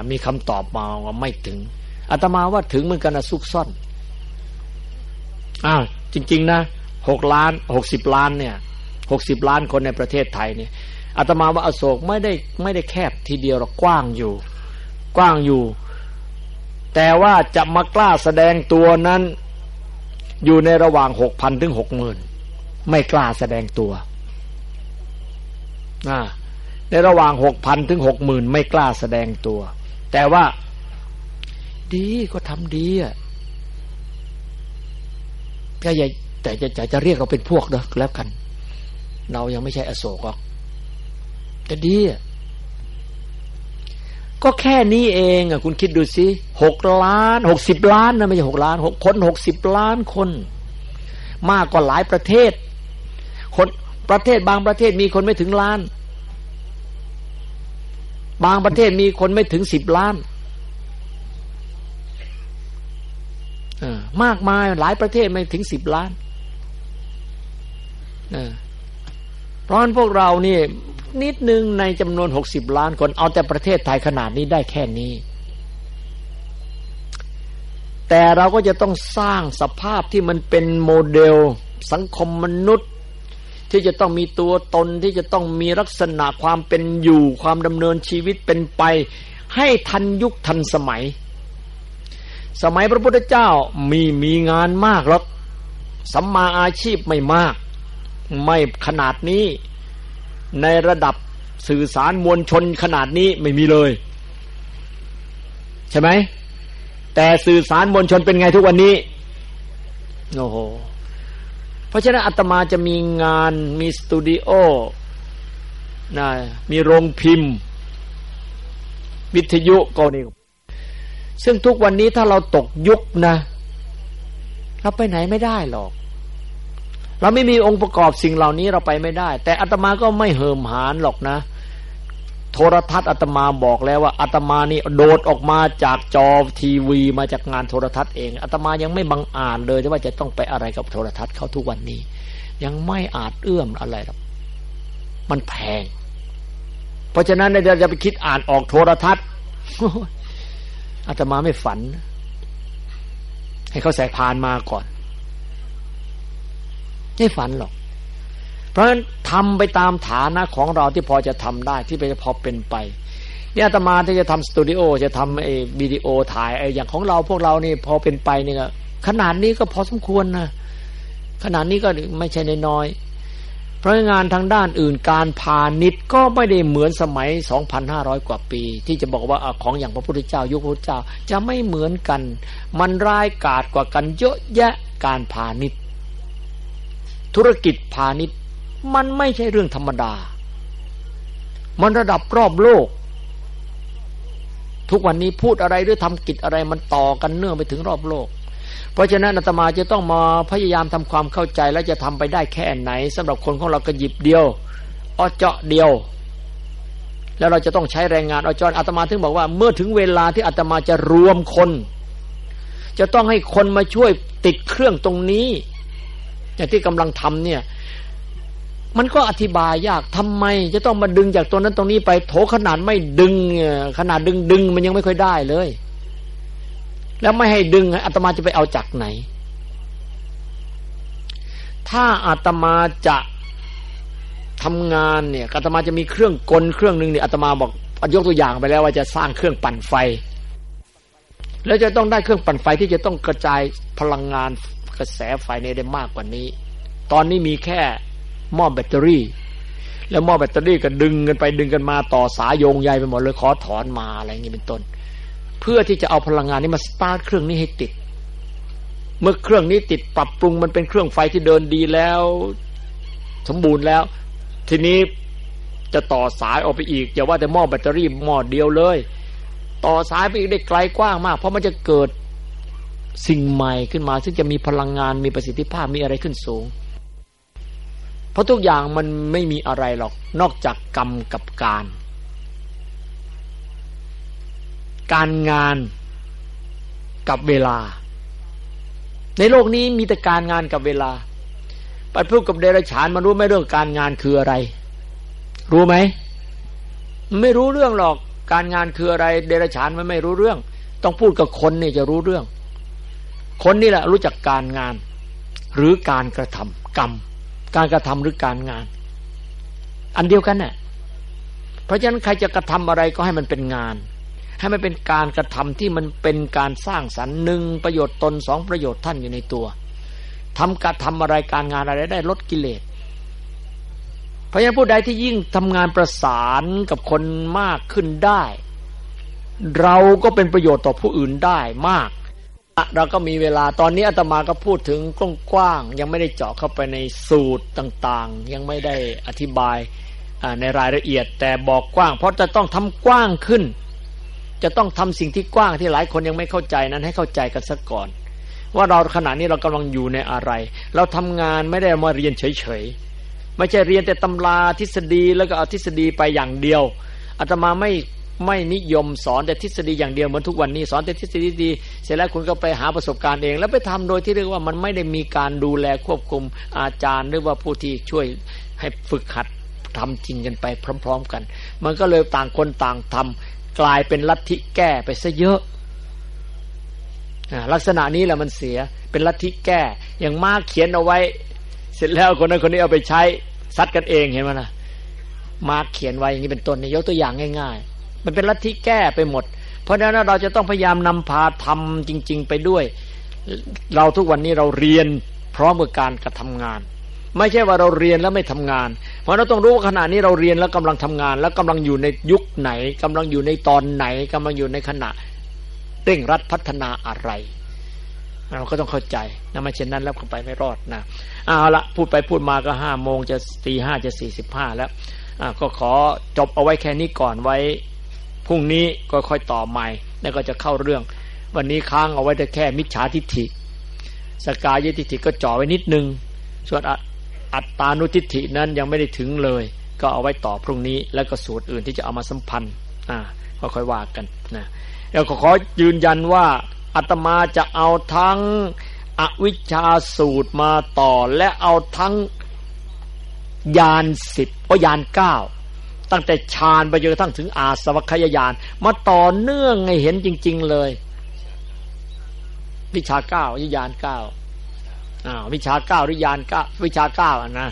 มีคำตอบมาว่าไม่ถึงอาตมาว่าถึงเหมือนกันนะซุกซ่อนอ้าวจริง ๆ นะหกล้านหกสิบล้านเนี่ยหกสิบล้านคนในประเทศไทยเนี่ยอาตมาว่าอโศกไม่ได้ไม่ได้แคบทีเดียวหรอกกว้างอยู่ กว้างอยู่ แต่ว่าจะมากล้าแสดงตัวนั้น อยู่ในระหว่างหกพันถึงหกหมื่นไม่กล้าแสดงตัวในระหว่างหกพันถึงหกหมื่นไม่กล้าแสดงตัว แต่ว่า ดีก็ทำดีอะก็อย่าแต่จะจะจะเรียกเราเป็นพวกเด้อแล้วกัน เรายังไม่ใช่อโศกหรอกแต่ดีอะ ก็แค่นี้เองอะคุณคิดดูสิหกล้านหกสิบล้านนะไม่ใช่หกล้านหกคนหกสิบล้านคน มากกว่าหลายประเทศ คนประเทศบางประเทศมีคนไม่ถึงล้าน บางประเทศมีคนไม่ถึงสิบล้านมากมายหลายประเทศไม่ถึงสิบล้านเพราะฉะนั้นพวกเรานี่ นิดนึงในจำนวนหกสิบล้านคนเอาแต่ประเทศไทยขนาดนี้ได้แค่นี้ แต่เราก็จะต้องสร้างสภาพที่มันเป็นโมเดล สังคมมนุษย์ ที่จะต้องมีตัวตนที่จะต้องมีลักษณะความเป็นอยู่ ความดำเนินชีวิตเป็นไป ให้ทันยุคทันสมัย สมัยพระพุทธเจ้ามีมีงานมากหรอกสัมมาอาชีพไม่มาก ไม่ขนาดนี้ ในระดับสื่อสารมวลชนขนาดนี้ไม่มีเลย ใช่ไหมแต่สื่อสารมวลชนเป็นไงทุกวันนี้โอ้โหเพราะฉะนั้นอาตมาจะมีงานมีสตูดิโอนะมีโรงพิมพ์ วิทยุก็นี่ซึ่งทุกวันนี้ถ้าเราตกยุคนะเราไปไหนไม่ได้หรอก เราไม่มีองค์ประกอบสิ่งเหล่านี้เราไปไม่ได้ แต่อาตมาก็ไม่เหิมหานหรอกนะ โทรทัศน์อาตมาบอกแล้วว่าอาตมานี่โดดออกมาจากจอทีวีมาจากงานโทรทัศน์เองอาตมายังไม่บังอาจเลยว่าจะต้องไปอะไรกับโทรทัศน์เขาทุกวันนี้ ยังไม่อาจเอื้อมอะไรหรอกมันแพง เพราะฉะนั้นเราจะไปคิดอ่านออกโทรทัศน์อาตมาไม่ฝัน ให้เขาแสกพานมาก่อน ไม่ฝันหรอก เพราะฉะนั้นทำไปตามฐานะของเราที่พอจะทำได้ ที่ไปพอเป็นไปเนี่ยอาตมาที่จะทำสตูดิโอจะทำไอ้วิดีโอถ่ายไอ้อย่างของเราพวกเรานี่พอเป็นไปเนี่ยขนาดนี้ก็พอสมควรนะขนาดนี้ก็ไม่ใช่น้อยเพราะงานทางด้านอื่นการพาณิชย์ก็ไม่ได้เหมือนสมัย 2,500 กว่าปี ที่จะบอกว่าของอย่างพระพุทธเจ้ายุคพระพุทธเจ้าจะไม่เหมือนกัน มันร้ายกาจกว่ากันเยอะแยะการพาณิชย์ ธุรกิจพาณิชย์ มันไม่ใช่เรื่องธรรมดา มันระดับรอบโลก ทุกวันนี้พูดอะไรหรือทำกิจอะไรมันต่อกันเนื่องไปถึงรอบโลก เพราะฉะนั้นอาตมาจะต้องมาพยายามทำความเข้าใจแล้วจะทำไปได้แค่ไหนสำหรับคนของเราก็หยิบเดียวออเจาะเดียวแล้วเราจะต้องใช้แรงงานอ้อเจาะอาตมาถึงบอกว่า เมื่อถึงเวลาที่อาตมาจะรวมคน จะต้องให้คนมาช่วยติดเครื่องตรงนี้ อย่างที่กำลังทำเนี่ย มันก็อธิบายยากทำไม จะต้องมาดึงจากตรงนั้นตรงนี้ไปโถขนาดไม่ดึงขนาดดึงดึงมันยังไม่ค่อยได้เลย แล้วไม่ให้ดึงอาตมาจะไปเอาจากไหน ถ้าอาตมาจะทำงานเนี่ยอาตมาจะมีเครื่องกลเครื่องหนึ่งเนี่ยอาตมาบอกยกตัวอย่างไปแล้วว่าจะสร้างเครื่องปั่นไฟ แล้วจะต้องได้เครื่องปั่นไฟที่จะต้องกระจายพลังงาน กระแสไฟนี้ได้มากกว่านี้ ตอนนี้มีแค่หม้อแบตเตอรี่ แล้วหม้อแบตเตอรี่ก็ดึงกันไปดึงกันมาต่อสายโยงใยไปหมดเลยขอถอนมาอะไรอย่างนี้เป็นต้น เพื่อที่จะเอาพลังงานนี้มาสตาร์ทเครื่องนี้ให้ติด เมื่อเครื่องนี้ติดปรับปรุงมันเป็นเครื่องไฟที่เดินดีแล้ว สมบูรณ์แล้ว ทีนี้จะต่อสายออกไปอีกอย่าว่าแต่หม้อแบตเตอรี่หม้อเดียวเลย ต่อสายไปอีกได้ไกลกว้างมาก เพราะมันจะเกิด สิ่งใหม่ขึ้นมา ซึ่งจะมีพลังงานมีประสิทธิภาพมีอะไรขึ้นสูง เพราะทุกอย่างมันไม่มีอะไรหรอก นอกจากกรรมกับการ การงานกับเวลา ในโลกนี้มีแต่การงานกับเวลาไปพูดกับเดรัจฉานมันรู้ไหมเรื่องการงานคืออะไร รู้ไหมไม่รู้เรื่องหรอกการงานคืออะไร เดรัจฉานมันไม่รู้เรื่อง ต้องพูดกับคนนี่จะรู้เรื่อง คนนี่แหละรู้จักการงาน หรือการกระทำกรรม การกระทำหรือการงาน อันเดียวกันน่ะเพราะฉะนั้นใครจะกระทำอะไรก็ให้มันเป็นงาน ให้มันเป็นการกระทำที่มันเป็นการสร้างสรรค์หนึ่งประโยชน์ตนสองประโยชน์ท่านอยู่ในตัวทำการทำอะไรการงานอะไรได้ลดกิเลสเพราะฉะนั้นผู้ใดที่ยิ่งทำงานประสานกับคนมากขึ้นได้ เราก็เป็นประโยชน์ต่อผู้อื่นได้มาก เราก็มีเวลาตอนนี้อาตมาก็พูดถึงกว้างๆยังไม่ได้เจาะเข้าไปในสูตรต่างๆ ยังไม่ได้อธิบายในรายละเอียด แต่บอกกว้าง เพราะจะต้องทำกว้างขึ้น จะต้องทำสิ่งที่กว้างที่หลายคนยังไม่เข้าใจนั้นให้เข้าใจกันซะก่อน ว่าเราขณะนี้เรากำลังอยู่ในอะไร เราทำงานไม่ได้มาเรียนเฉยๆไม่ใช่เรียนแต่ตำราทฤษฎีแล้วก็เอาทฤษฎีไปอย่างเดียวอาตมาไม่ ไม่นิยมสอนแต่ทฤษฎีอย่างเดียวเหมือนทุกวันนี้สอนแต่ทฤษฎีดีเสร็จแล้วคุณก็ไปหาประสบการณ์เอง แล้วไปทำโดยที่เรียกว่ามันไม่ได้มีการดูแลควบคุมอาจารย์ หรือว่าผู้ที่ช่วยให้ฝึกหัดทำจริงกันไปพร้อม ๆ กัน มันก็เลยต่างคนต่างทำกลายเป็นลัทธิแก้ไปซะเยอะลักษณะนี้แหละมันเสียเป็นลัทธิแก้อย่างมากเขียนเอาไว้ เสร็จแล้วคนนั้นคนนี้เอาไปใช้ซัดกันเองเห็นไหมนะมาเขียนไว้อย่างนี้เป็นต้นนี่ยกตัวอย่างง่าย ๆ มันเป็นลัทธิแก้ไปหมด เพราะฉะนั้นเราจะต้องพยายามนำพาทำจริง ๆ ไปด้วย เราทุกวันนี้เราเรียนพร้อมกับการกระทำงาน ไม่ใช่ว่าเราเรียนแล้วไม่ทำงาน เพราะเราต้องรู้ว่าขณะนี้เราเรียนแล้วกำลังทำงาน แล้วกำลังอยู่ในยุคไหนกำลังอยู่ในตอนไหนกำลังอยู่ในขณะเร่งรัดพัฒนาอะไรเราก็ต้องเข้าใจนะไม่เช่นนั้นแล้วไปไม่รอดนะเอาละพูดไปพูดมาก็ห้าโมงจะตีห้าจะสี่สิบห้าแล้วก็ขอจบเอาไว้แค่นี้ก่อนไว้ พรุ่งนี้ก็ค่อยต่อใหม่แล้วก็จะเข้าเรื่อง วันนี้ค้างเอาไว้แต่แค่มิจฉาทิฏฐิ สกายทิฏฐิก็จ่อไว้นิดนึง ส่วนอัตตานุทิฏฐินั้นยังไม่ได้ถึงเลย ก็เอาไว้ต่อพรุ่งนี้ แล้วก็สูตรอื่นที่จะเอามาสัมพันธ์อ่าก็ค่อยว่ากันนะแล้วขอยืนยันว่าอาตมาจะเอาทั้งอวิชชาสูตรมาต่อ และเอาทั้งยานสิบก็ยานเก้า ตั้งแต่ฌานไปจนกระทั่งถึงอาสวัคยายานมาต่อเนื่องให้เห็นจริง ๆเลย วิชาเก้าวิญาณเก้าอ่าวิชาเก้าวิญญาณเก้าวิชาเก้าอะนะ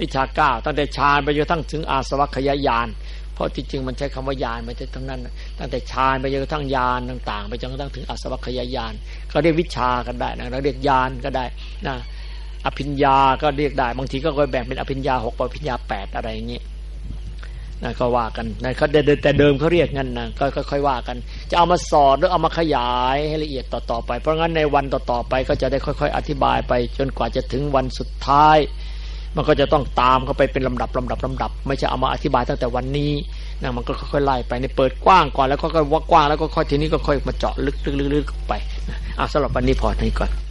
วิชาเก้าตั้งแต่ฌานไปจนกระทั่งถึงอาสวัคยายานเพราะที่จริงมันใช้คำว่ายานไม่ใช่ทั้งนั้น ตั้งแต่ฌานไปจนกระทั่งยานต่าง ๆ ไปจนกระทั่งถึงอาสวัคยายานก็เรียกวิชากันได้นะเราเรียกยานก็ได้นะอภิญญาก็เรียกได้ บางทีก็ค่อยแบ่งเป็นอภิญญาหกอภิญญาแปดอะไรอย่างนี้ นะก็ว่ากันนะเขาแต่เดิมเขาเรียกงั้นนะก็ค่อยๆว่ากัน จะเอามาสอดหรือเอามาขยายให้ละเอียดต่อๆไป เพราะงั้นในวันต่อๆไปก็จะได้ค่อย ๆ อธิบายไป จนกว่าจะถึงวันสุดท้าย มันก็จะต้องตามเข้าไปเป็นลำดับลำดับลำดับ ไม่ใช่เอามาอธิบายตั้งแต่วันนี้นะมันก็ค่อยๆไล่ไปในเปิดกว้างก่อนแล้วก็ค่อยว่ากว้างแล้วก็ค่อยทีนี้ก็ค่อยมาเจาะลึกๆๆไปนะเอาสำหรับวันนี้พอนี้ก่อน